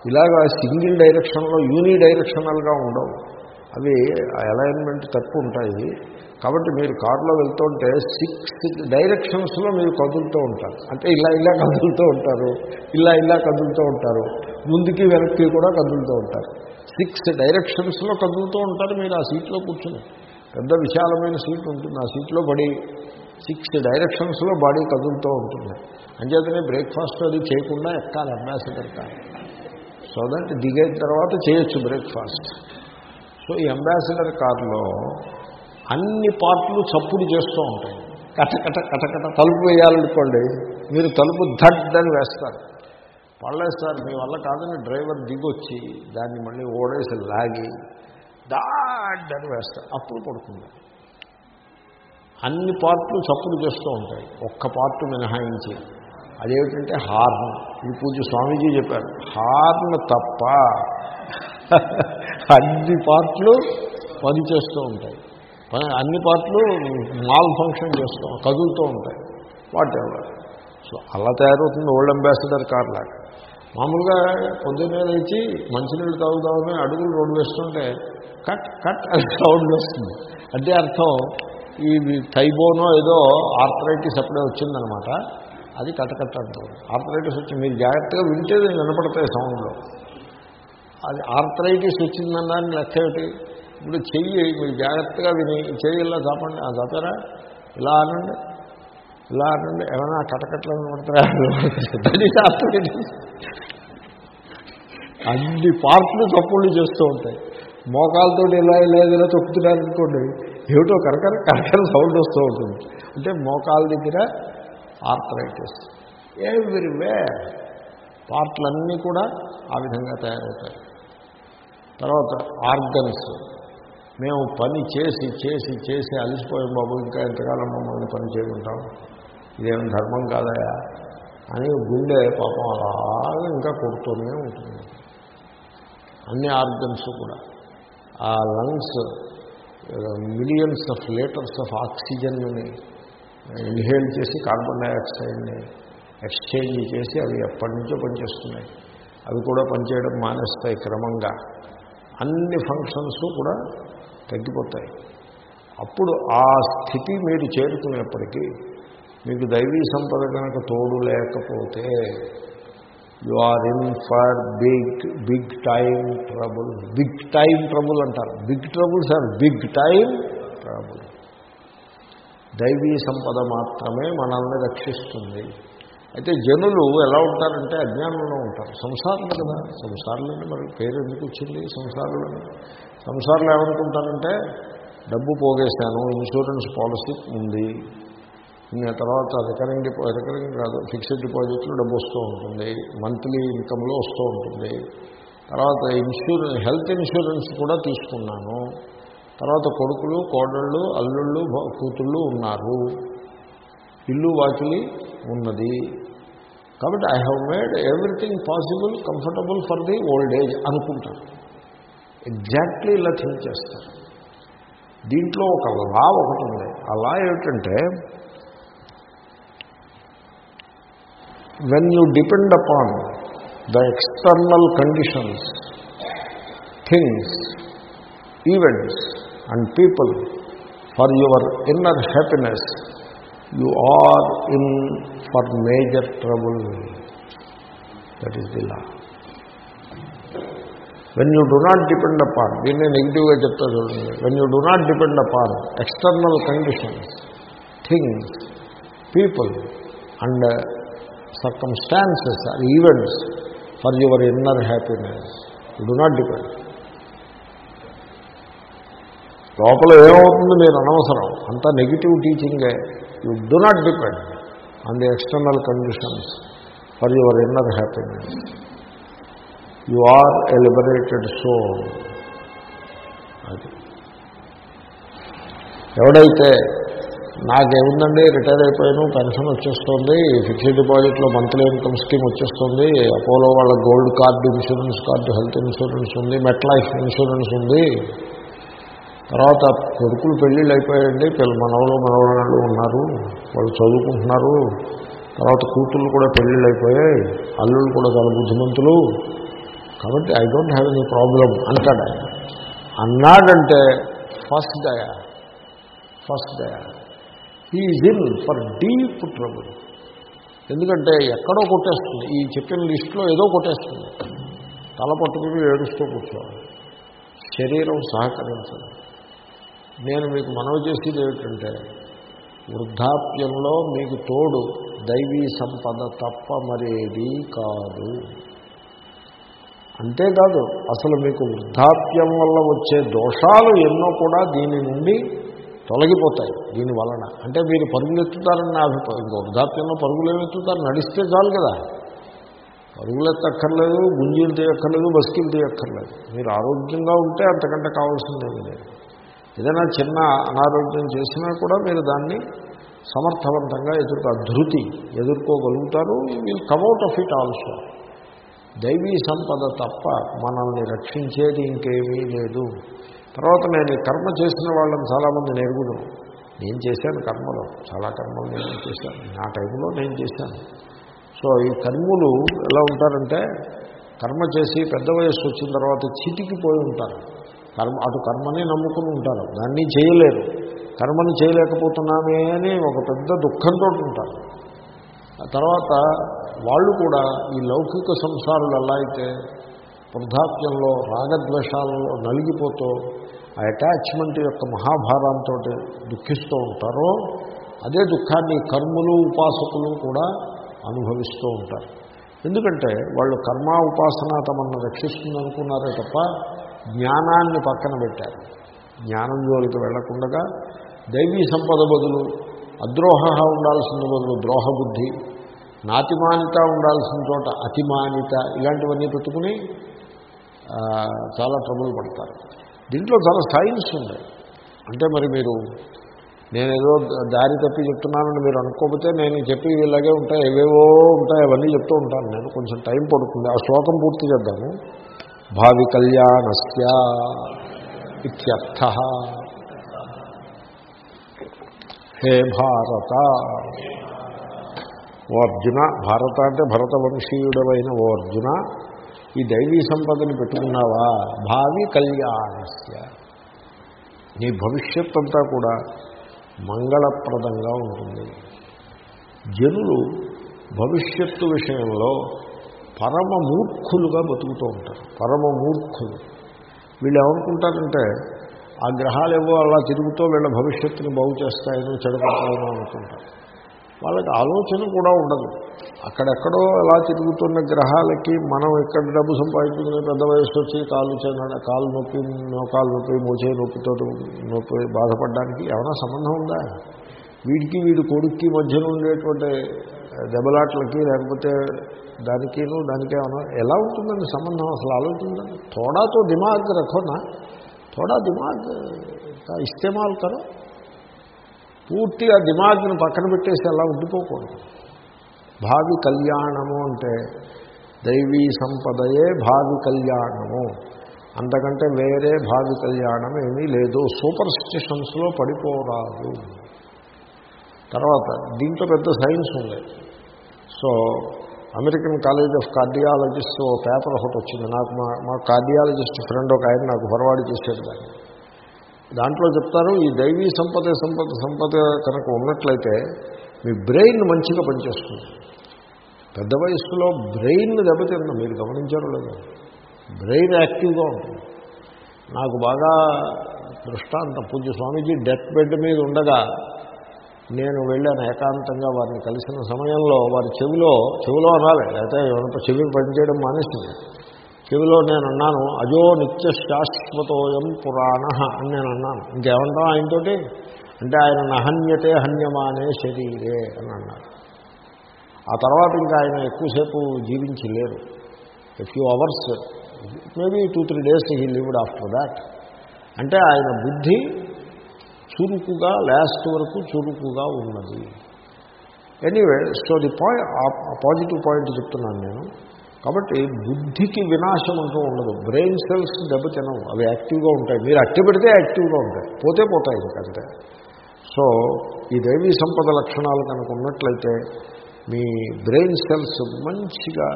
S1: ఇలాగా సింగిల్ డైరెక్షన్లో యూని డైరెక్షనల్గా ఉండవు. అవి అలైన్మెంట్ తప్పు ఉంటాయి. కాబట్టి మీరు కారులో వెళ్తుంటే సిక్స్ డైరెక్షన్స్లో మీరు కదులుతూ ఉంటారు. అంటే ఇలా ఇలా కదులుతూ ఉంటారు. ఇలా ఇలా కదులుతూ ఉంటారు. ముందుకి వెనక్కి కూడా కదులుతూ ఉంటారు. సిక్స్ డైరెక్షన్స్లో కదులుతూ ఉంటారు మీరు ఆ సీట్లో కూర్చుని. పెద్ద విశాలమైన సీట్ ఉంటుంది. ఆ సీట్లో బడి సిక్స్ డైరెక్షన్స్లో బాడీ కదులుతూ ఉంటుంది. అంచేతనే బ్రేక్ఫాస్ట్ అది చేయకుండా ఎక్కాలి అంబాసిడర్ కాదు సో దట్ దిగిన తర్వాత చేయొచ్చు బ్రేక్ఫాస్ట్ సో ఈ అంబాసిడర్ కారులో అన్ని పార్ట్లు చప్పుడు చేస్తూ ఉంటాయి. కటకట కటకట తలుపు వేయాలనుకోండి మీరు తలుపు ధడ్ అని వేస్తారు. పడలేస్తారు మీ వల్ల కాదని డ్రైవర్ దిగొచ్చి దాన్ని మళ్ళీ ఓడేసి లాగి దాడ్ అని వేస్తారు. అప్పుడు పడుతుంది. అన్ని పార్ట్లు చప్పుడు చేస్తూ ఉంటాయి. ఒక్క పార్ట్ మినహాయించి. అదేమిటంటే హార్న్. ఇది పూజ స్వామీజీ చెప్పారు. హార్న్ తప్ప అన్ని పార్ట్లు పనిచేస్తూ ఉంటాయి. అన్ని పార్ట్లు మాల్ ఫంక్షన్ చేస్తూ కదులుతూ ఉంటాయి. వాట్ ఎవర్ సో అలా తయారవుతుంది ఓల్డ్ అంబాసిడర్ కార్ లాగా మామూలుగా పొద్దున్నే లేచి మంచినీళ్ళు తాగుదామని అడుగులు రోడ్డు వేస్తుంటే కట్ కట్ అని సౌండ్ వస్తుంది. అంటే అర్థం ఈ థైబోనో ఏదో ఆర్థరైటిస్ అప్పుడే వచ్చిందనమాట. అది కటకట్ట అంటుంది ఆర్థరైటిస్ వచ్చి మీరు జాగ్రత్తగా వింటే వినపడతాయి సౌండ్లో. అది ఆర్థరైటిస్ వచ్చిందన్నారని లెక్క ఏమిటి? ఇప్పుడు చెయ్యి మీరు జాగ్రత్తగా విని చెయ్యి ఇలా చాపండి. ఆ చాపారా? ఇలా అనండి. ఇలా అనండి. ఏమైనా కటకట్లు ఆర్థరైటిస్ అన్ని పార్ట్లు తప్పుళ్ళు చేస్తూ ఉంటాయి. మోకాలతో ఇలా ఇలా ఇలా తొక్కుతున్నారనుకోండి ఏమిటో కరకర కరకర సౌండ్ వస్తూ ఉంటుంది. అంటే మోకాల దగ్గర ఆర్థరైటిస్. ఎవ్రీవేర్ పార్ట్లన్నీ కూడా ఆ విధంగా తయారవుతాయి. తర్వాత ఆర్గన్స్. మేము పని చేసి చేసి చేసి అలసిపోయాం బాబు ఇంకా ఎంతకాలం మమ్మల్ని పని చేయకుంటాం ఇదేం ధర్మం కాదయా? అని గుండె పాపం అలాగే ఇంకా కొడుతూనే ఉంటుంది. అన్ని ఆర్గన్స్ కూడా. ఆ lungs millions of litres of ఆక్సిజన్ని inhale చేసి కార్బన్ డైఆక్సైడ్ని ఎక్స్చేంజ్ చేసి అవి ఎప్పటి నుంచో పనిచేస్తున్నాయి. అవి కూడా పనిచేయడం మానేస్తాయి క్రమంగా. అన్ని ఫంక్షన్స్ కూడా తగ్గిపోతాయి. అప్పుడు ఆ స్థితి మీరు చేరుకునేప్పటికీ మీకు దైవీ సంపద కనుక తోడు లేకపోతే you are in for big big time trouble. Big time trouble అంటారు. Big troubles are big time trouble. దైవీ సంపద మాత్రమే మనల్ని రక్షిస్తుంది. అయితే జనులు ఎలా ఉంటారంటే అజ్ఞానంలో ఉంటారు. సంసారంలో కదా. సంసారంలో మరి పేరు ఎందుకు వచ్చింది? సంసారంలో సంసారంలో ఏమనుకుంటారంటే డబ్బు పోగేశాను ఇన్సూరెన్స్ పాలసీ ఉంది. ఇంకా తర్వాత రికరింగ్ డిపా రికరింగ్ కాదు ఫిక్స్డ్ డిపాజిట్లో డబ్బు వస్తూ ఉంటుంది. మంత్లీ ఇన్కంలో వస్తూ ఉంటుంది. తర్వాత ఇన్సూరెన్స్ హెల్త్ ఇన్సూరెన్స్ కూడా తీసుకున్నాను. తర్వాత కొడుకులు కోడళ్ళు అల్లుళ్ళు కూతుళ్ళు ఉన్నారు. ఇల్లు వాకిలి ఉన్నది. కాబట్టి I have made everything possible comfortable for the old age అనుకుంటారు. ఎగ్జాక్ట్లీ ఇలా థింక్ చేస్తారు. దీంట్లో ఒక లా ఒకటి ఉంది. ఆ లా ఏమిటంటే when you depend upon the external conditions things events and people for your inner happiness you are in for major trouble. That is the law. When you do not depend upon, దీన్ని నెగిటివ్గా చెప్తా చూడండి when you do not depend upon external conditions, things, people and uh, circumstances or events for your inner happiness. You do not depend. లోపల ఏమవుతుంది మీరు అనవసరం అంతా negative టీచింగే you do not depend on the external conditions for your inner happiness you are a liberated soul అది. ఎవడైతే నాకేముందండి retire అయిపోయాను pension వచ్చేస్తుంది ఫిక్స్డ్ డిపాజిట్లో మంత్లీ ఇన్కమ్ స్కీమ్ వచ్చేస్తుంది అపోలో వాళ్ళ gold card insurance card health insurance ఉంది Met Life insurance ఉంది తర్వాత కొడుకులు పెళ్ళిళ్ళు అయిపోయాయండి. పిల్ల మనవలు మనవరాళ్ళు ఉన్నారు. వాళ్ళు చదువుకుంటున్నారు. తర్వాత కూతుళ్ళు కూడా పెళ్ళిళ్ళు అయిపోయాయి. అల్లుళ్ళు కూడా చాలా బుద్ధిమంతులు. కాబట్టి I don't have any problem అంటాడు ఆయన. అన్నాడంటే ఫస్ట్ దయా ఫస్ట్ దయా is in for deep trouble ఎందుకంటే ఎక్కడో కొట్టేస్తుంది. ఈ చెప్పిన లిస్టులో ఏదో కొట్టేస్తుంది. తల పట్టుకుని ఏడుస్తూ కూర్చోవాలి. శరీరం సహకరించదు. నేను మీకు మనవి చేసేది ఏమిటంటే వృద్ధాప్యంలో మీకు తోడు దైవీ సంపద తప్ప మరేది కాదు. అంతేకాదు అసలు మీకు వృద్ధాప్యం వల్ల వచ్చే దోషాలు ఎన్నో కూడా దీని నుండి తొలగిపోతాయి దీని వలన. అంటే మీరు పరుగులు ఎత్తుతారని నా అభిప్రాయం. ఇంకో వృద్ధాప్యంలో పరుగులు ఏమి ఎత్తుతారు? నడిస్తే చాలు కదా. పరుగులు ఎత్తక్కర్లేదు గుంజీలు తీయక్కర్లేదు బస్కిలు తీయక్కర్లేదు. మీరు ఆరోగ్యంగా ఉంటే అంతకంటే కావాల్సిందేమీ లేదు. ఏదైనా చిన్న అనారోగ్యం చేసినా కూడా మీరు దాన్ని సమర్థవంతంగా ఎదుర్కొ ధృతి ఎదుర్కోగలుగుతారు. Will come out of it also. దైవీ సంపద తప్ప మనల్ని రక్షించేది ఇంకేమీ లేదు. తర్వాత నేను కర్మ చేసిన వాళ్ళని చాలామంది నెరుగుదును నేను చేశాను కర్మలో. చాలా కర్మలు నేను చేశాను. నా టైంలో నేను చేశాను. సో ఈ కర్ములు ఎలా ఉంటారంటే కర్మ చేసి పెద్ద వయస్సు వచ్చిన తర్వాత చిటికిపోయి ఉంటారు. కర్మ అటు కర్మనే నమ్ముకుని ఉంటారు. దాన్ని చేయలేరు. కర్మని చేయలేకపోతున్నామే అని ఒక పెద్ద దుఃఖంతో ఉంటారు. ఆ తర్వాత వాళ్ళు కూడా ఈ లౌకిక సంసారులు ఎలా అయితే వృద్ధాప్యంలో రాగద్వేషాలలో నలిగిపోతూ ఆ అటాచ్మెంట్ యొక్క మహాభారంతో దుఃఖిస్తూ ఉంటారో అదే దుఃఖాన్ని కర్ములు ఉపాసకులు కూడా అనుభవిస్తూ ఉంటారు. ఎందుకంటే వాళ్ళు కర్మ ఉపాసన తమను రక్షిస్తుందనుకున్నారే తప్ప జ్ఞానాన్ని పక్కన పెట్టారు. జ్ఞానం జోలికి వెళ్ళకుండా దైవీ సంపద బదులు అద్రోహ ఉండాల్సిన బదులు ద్రోహబుద్ధి నాతిమానిత ఉండాల్సిన చోట అతిమానిత ఇలాంటివన్నీ పెట్టుకుని చాలా ట్రబుల్ పడతారు. దీంట్లో చాలా సైన్స్ ఉంది. అంటే మరి మీరు నేనేదో దారి తప్పి చెప్తున్నానని మీరు అనుకోకపోతే నేను చెప్పి ఇలాగే ఉంటాయి ఏవేవో ఉంటాయి అవన్నీ చెప్తూ ఉంటాను. నేను కొంచెం టైం పడుతుంది. ఆ శ్లోకం పూర్తి చేద్దాము. భావి కళ్యాణస్య ఇత్యర్థ. హే భారత! ఓ అర్జున భారత అంటే భరతవంశీయుడమైన ఓ అర్జున ఈ దైవీ సంపదని పెట్టుకున్నావా? భావి కళ్యాణస్య నీ భవిష్యత్ అంతా కూడా మంగళప్రదంగా ఉంటుంది. జనులు భవిష్యత్తు విషయంలో పరమ మూర్ఖులుగా బతుకుతూ ఉంటారు. పరమ మూర్ఖులు. వీళ్ళు ఏమనుకుంటారంటే ఆ గ్రహాలు ఏవో అలా తిరుగుతూ వీళ్ళ భవిష్యత్తుని బాగు చేస్తాయని చెడగొట్టాలని అనుకుంటారు. వాళ్ళకి ఆలోచన కూడా ఉండదు. అక్కడెక్కడో అలా తిరుగుతున్న గ్రహాలకి మనం ఎక్కడ డబ్బు సంపాదించుకునే పెద్ద వయసు వచ్చి కాలు చేన కాలు నొప్పి మోకాలు నొప్పి మోచే నొప్పితో నొప్పి బాధపడడానికి ఏమైనా సంబంధం ఉందా? వీడికి వీడి కొడుక్కి మధ్యన ఉండేటువంటి దెబ్బలాట్లకి లేకపోతే దానికిను దానికి ఎలా ఉంటుందండి సంబంధం? అసలు ఆలోచించండి? తోడాతో దిమాగ్ రఖోనా తోడా దిమాగ్ ఇస్తేమాల్ కరో? పూర్తిగా దిమాగ్ను పక్కన పెట్టేసి అలా ఉండిపోకూడదు. భావి కళ్యాణము అంటే దైవీ సంపదయే భావి కళ్యాణము. అంతకంటే వేరే భావి కళ్యాణం ఏమీ లేదు. సూపర్ స్టిషన్స్లో పడిపోరాదు. తర్వాత దీంట్లో పెద్ద సైన్స్ ఉంది. So American college of cardiologist oh paper ఒకటి వచ్చింది. నాకు మా మా కార్డియాలజిస్ట్ ఫ్రెండ్ ఒక ఆయన నాకు ఫర్వాడి చేసేది దాన్ని. దాంట్లో చెప్తారు ఈ దైవీ సంపద సంపద సంపద కనుక ఉన్నట్లయితే మీ బ్రెయిన్ మంచిగా పనిచేస్తుంది. పెద్ద వయస్సులో బ్రెయిన్ దెబ్బతిందా మీరు గమనించారు లేదు బ్రెయిన్ యాక్టివ్గా ఉంటుంది. నాకు బాగా దృష్టాంతం. పూజ్య స్వామీజీ డెత్ బెడ్ మీద ఉండగా నేను వెళ్ళాను ఏకాంతంగా వారిని కలిసిన సమయంలో వారి చెవిలో చెవిలో అనాలి లేకపోతే ఏమైనా చెవి పనిచేయడం మానేసింది. చెవిలో నేను అన్నాను అజో నిత్య శాశ్వతోయం పురాణ అని నేను అన్నాను. ఇంకేమంటాం ఆయనతోటి? అంటే ఆయన నహన్యతే హన్యమానే శరీరే అని అన్నారు ఆ తర్వాత ఇంకా ఆయన ఎక్కువసేపు జీవించి లేరు. Few hours maybe two three days he lived after that అంటే ఆయన బుద్ధి చురుకుగా లాస్ట్ వరకు చురుకుగా ఉన్నది. Anyway so the point positive point చెప్తున్నాను నేను. కాబట్టి బుద్ధికి వినాశం అంటూ ఉండదు. బ్రెయిన్ సెల్స్ దెబ్బతినవు. అవి యాక్టివ్గా ఉంటాయి. మీరు అట్టి పెడితే యాక్టివ్గా ఉంటాయి. పోతే పోతాయి ఇంకంతే సో ఈ దైవీ సంపద లక్షణాలు కనుక ఉన్నట్లయితే మీ బ్రెయిన్ సెల్స్ మంచిగా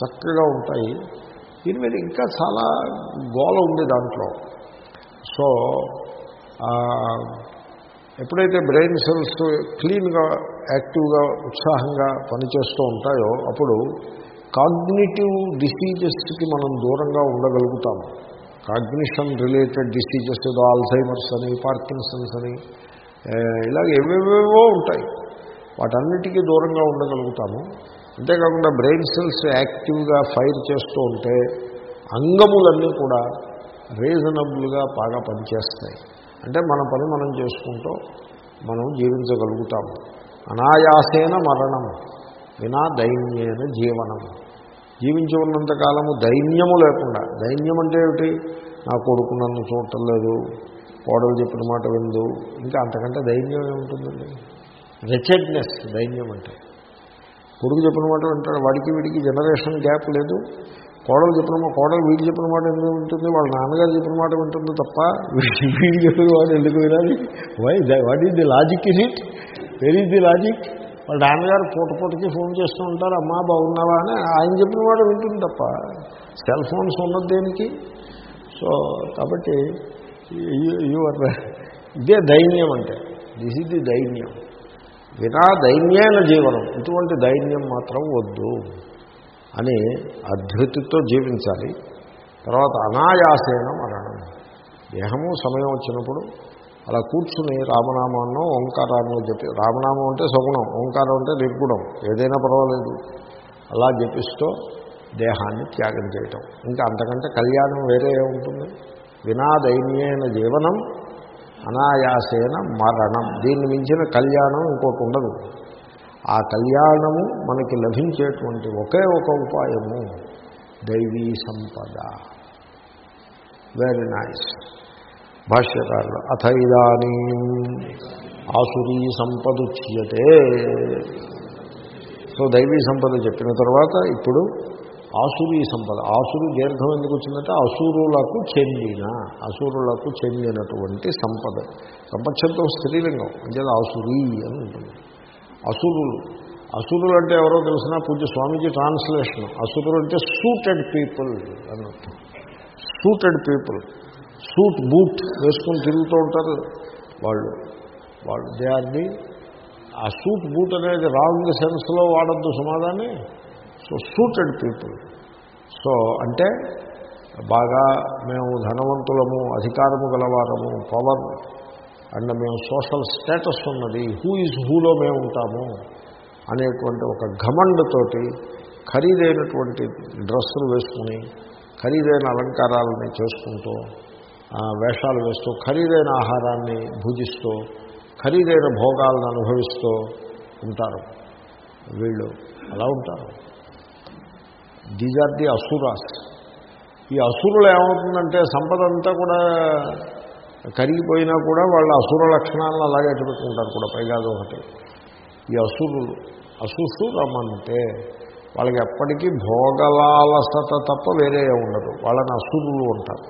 S1: చక్కగా ఉంటాయి. దీని మీద ఇంకా చాలా గోల ఉంది దాంట్లో. సో ఎప్పుడైతే బ్రెయిన్ సెల్స్ క్లీన్గా యాక్టివ్గా ఉత్సాహంగా పనిచేస్తూ ఉంటాయో అప్పుడు కాగ్నిటివ్ డిసీజెస్కి మనం దూరంగా ఉండగలుగుతాము కాగ్నిషన్ రిలేటెడ్ డిసీజెస్ ఏదో ఆల్సైమర్స్ అని పార్కిన్సన్స్ అని ఇలాగ ఏవేవేవో ఉంటాయి. వాటన్నిటికీ దూరంగా ఉండగలుగుతాము. అంతేకాకుండా బ్రెయిన్ సెల్స్ యాక్టివ్గా ఫైర్ చేస్తూ ఉంటే అంగములన్నీ కూడా రీజనబుల్గా బాగా పనిచేస్తాయి. అంటే మన పని మనం చేసుకుంటూ మనం జీవించగలుగుతాము. అనాయాసేన మరణం వినా దైన్యేన జీవనం. జీవించి ఉన్నంతకాలము దైన్యము లేకుండా దైన్యం అంటే ఏమిటి? నా కొడుకు నన్ను చూడటం లేదు కోడలు చెప్పిన మాట విందు ఇంకా అంతకంటే దైన్యం ఏముంటుందండి? రెచెడ్నెస్ దైన్యం అంటే. కొడుకు చెప్పిన మాట వింటాడు వాడికి వీడికి జనరేషన్ గ్యాప్ లేదు. కోడలు చెప్పిన కోడలు వీడు చెప్పిన మాట ఎందుకు వింటుంది? వాళ్ళ నాన్నగారు చెప్పిన మాట వింటుంది తప్ప వీడు చెప్పిన వాడు ఎందుకు వినాలి? Why what is the logic is it where is the logic వాళ్ళ నాన్నగారు పూట పూటకి ఫోన్ చేస్తూ ఉంటారు అమ్మా బాగున్నావా? అని ఆయన చెప్పిన వాడు వింటుంది తప్ప సెల్ ఫోన్స్ ఉన్నది దేనికి? సో కాబట్టి యువర్ ఇదే దైన్యం అంటే. దిస్ ఇస్ ది దైన్యం. వినా దైన్యైన జీవనం. ఇటువంటి దైన్యం మాత్రం వద్దు. అని అధృతితో జీవించాలి. తర్వాత అనాయాసేన మరణం. దేహము సమయం వచ్చినప్పుడు అలా కూర్చుని రామనామాన్నో ఓంకారాన్నో చెప్పి రామనామం అంటే సగుణం ఓంకారం అంటే నిర్గుణం ఏదైనా పర్వాలేదు. అలా జపిస్తూ దేహాన్ని త్యాగం చేయటం. ఇంకా అంతకంటే కళ్యాణం వేరే ఉంటుంది వినా దైన్యైన జీవనం అనాయాసేన మరణం. దీన్ని మించిన కళ్యాణం ఇంకోటి ఉండదు. ఆ కళ్యాణము మనకి లభించేటువంటి ఒకే ఒక ఉపాయము దైవీ సంపద. వెరీ నైస్ భాష్యకారులు అథ ఇదానీ ఆసురీ సంపదుచ్యతే సో దైవీ సంపద చెప్పిన తర్వాత ఇప్పుడు ఆసురీ సంపద ఆసురు దీర్ఘం ఎందుకు వచ్చిందంటే అసురులకు చెందిన అసురులకు చెందినటువంటి సంపద. సంపక్షంతో స్త్రీలింగం అంటే ఆసురీ అని ఉంటుంది. అసురులు. అసురులు అంటే ఎవరో తెలిసిన పూజ్య స్వామీజీ ట్రాన్స్లేషన్ అసురులు అంటే సూటెడ్ పీపుల్ అన్నట్టు సూటెడ్ పీపుల్ సూట్ బూట్ వేసుకొని తిరుగుతూ ఉంటారు వాళ్ళు. వాళ్ళు. దే ఆర్ ది ఆ సూట్ బూట్ అనేది రాంగ్ సెన్స్లో వాడద్దు సమాధాని సో సూటెడ్ పీపుల్ సో అంటే బాగా మేము ధనవంతులము అధికారము గలవారము పవర్ అండ్ మేము సోషల్ స్టేటస్ ఉన్నది హూ ఈజ్ హూలో మేము ఉంటాము అనేటువంటి ఒక ఘమండతోటి ఖరీదైనటువంటి డ్రెస్సులు వేసుకుని ఖరీదైన అలంకారాలని చేసుకుంటూ వేషాలు వేస్తూ ఖరీదైన ఆహారాన్ని భుజిస్తూ ఖరీదైన భోగాలను అనుభవిస్తూ ఉంటారు. వీళ్ళు అలా ఉంటారు. దీజ్ ఆర్ ది అసురాస్ ఈ అసురులు ఏమవుతుందంటే సంపద అంతా కూడా కరిగిపోయినా కూడా వాళ్ళ అసుర లక్షణాలను అలాగే పెట్టుకుంటారు కూడా పైగా ఒకటి ఈ అసురులు అసుసు రమ్మంటే వాళ్ళకి ఎప్పటికీ భోగలాలసత తప్ప వేరే ఉండదు. వాళ్ళని అసురులు ఉంటారు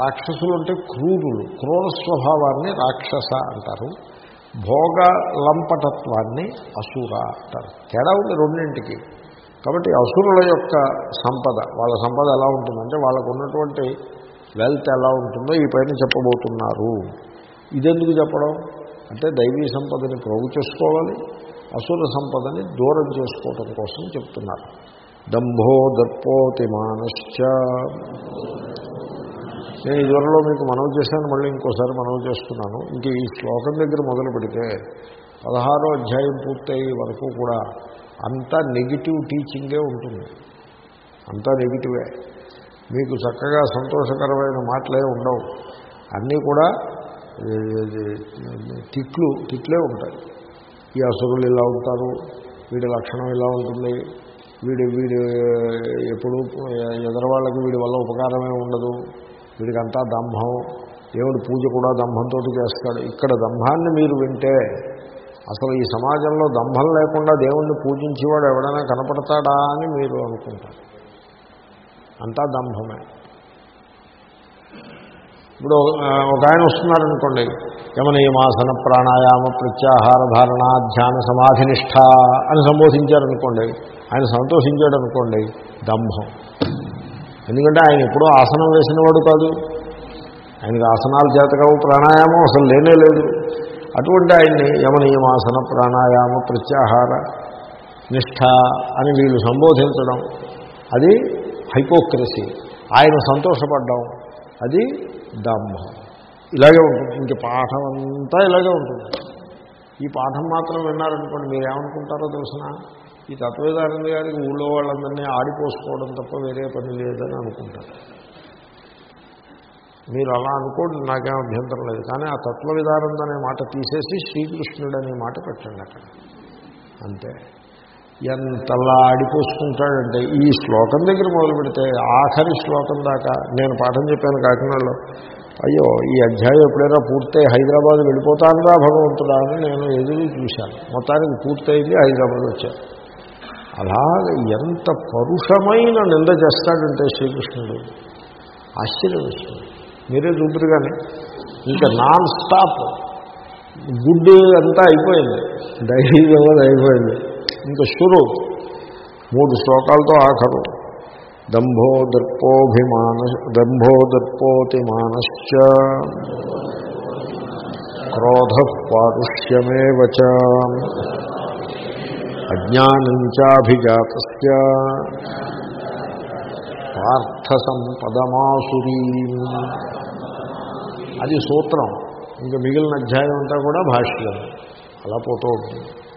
S1: రాక్షసులు అంటే క్రూరులు క్రూర స్వభావాన్ని రాక్షస అంటారు. భోగ లంపటత్వాన్ని అసుర అంటారు. తేడా ఉంది రెండింటికి. కాబట్టి అసురుల యొక్క సంపద వాళ్ళ సంపద ఎలా ఉంటుందంటే వాళ్ళకు ఉన్నటువంటి వెల్త్ ఎలా ఉంటుందో ఈ పైన చెప్పబోతున్నారు. ఇదెందుకు చెప్పడం? అంటే దైవీ సంపదని ప్రోగు చేసుకోవాలి అసుర సంపదని దూరం చేసుకోవటం కోసం చెప్తున్నారు. దంభో దర్పోతిమానశ్చ నేను ఇదివరలో మీకు మనవి చేశాను మళ్ళీ ఇంకోసారి మనవి చేస్తున్నాను. ఇంక ఈ శ్లోకం దగ్గర మొదలు పెడితే పదహారో అధ్యాయం పూర్తయ్యే వరకు కూడా అంతా నెగిటివ్ టీచింగే ఉంటుంది. అంతా నెగిటివే మీకు చక్కగా సంతోషకరమైన మాటలే ఉండవు. అన్నీ కూడా తిట్లు తిట్లే ఉంటాయి. ఈ అసురులు ఇలా ఉంటారు వీడి లక్షణం ఇలా ఉంటుంది వీడి వీడి ఎప్పుడు ఎదరవాళ్ళకి వీడి వల్ల ఉపకారమే ఉండదు వీడికంతా దంభం దేవుడి పూజ కూడా దంభంతో చేస్తాడు. ఇక్కడ దంభాన్ని మీరు వింటే అసలు ఈ సమాజంలో దంభం లేకుండా దేవుణ్ణి పూజించేవాడు ఎవడైనా కనపడతాడా అని మీరు అనుకుంటారు. అంతా దంభమే ఇప్పుడు ఒక ఆయన వస్తున్నారనుకోండి యమనీయమాసన ప్రాణాయామ ప్రత్యాహార ధారణ ధ్యాన సమాధినిష్ట అని సంబోధించారనుకోండి ఆయన సంతోషించాడు అనుకోండి దంభం. ఎందుకంటే ఆయన ఎప్పుడూ ఆసనం వేసినవాడు కాదు. ఆయనకు ఆసనాలు చేతకావు ప్రాణాయామం అసలు లేనే లేదు. అటువంటి ఆయన్ని యమనీయమాసన ప్రాణాయామ ప్రత్యాహార నిష్ఠ అని వీళ్ళు సంబోధించడం అది హైపోక్రసీ. ఆయన సంతోషపడ్డం. అది దంభం ఇలాగే ఉంటుంది. ఇంక పాఠం అంతా ఇలాగే ఉంటుంది. ఈ పాఠం మాత్రం విన్నారనుకోండి మీరు ఏమనుకుంటారో తెలిసిన? ఈ తత్వవేదానంద గారికి ఊళ్ళో వాళ్ళందరినీ ఆడిపోసుకోవడం తప్ప వేరే పని లేదని అనుకుంటారు. మీరు అలా అనుకోండి నాకేం అభ్యంతరం లేదు. కానీ ఆ తత్వ విధానం అనే మాట తీసేసి శ్రీకృష్ణుడు అనే మాట పెట్టండి అక్కడ. అంతే. ఎంతలా ఆడిపోసుకుంటాడంటే ఈ శ్లోకం దగ్గర మొదలు పెడితే ఆఖరి శ్లోకం దాకా నేను పాఠం చెప్పాను కాకినాడలో. అయ్యో ఈ అధ్యాయం ఎప్పుడైనా పూర్తయి హైదరాబాద్ వెళ్ళిపోతానురా భగవంతుడా అని నేను ఎదురు చూశాను. మొత్తానికి పూర్తయింది హైదరాబాద్ వచ్చాను. అలాగ ఎంత పరుషమైన నింద చేస్తాడంటే శ్రీకృష్ణుడు. ఆశ్చర్యం వస్తుంది. మీరే చూపురు కానీ ఇంకా నాన్ స్టాప్. గుడ్ అంతా అయిపోయింది. డైరీ అయిపోయింది. ఇంకా షురు మూడు శ్లోకాలతో ఆఖరు దంభో దర్పోభిమాన దంభో దర్పోతిమానశ్చ క్రోధ పారుష్యమేవచ అజ్ఞానంచాభిజాత పార్థ సంపదమాసురీ అది సూత్రం. ఇంకా మిగిలిన అధ్యాయం అంతా కూడా భాష్యం. అలా పోతూ ఉంటుంది.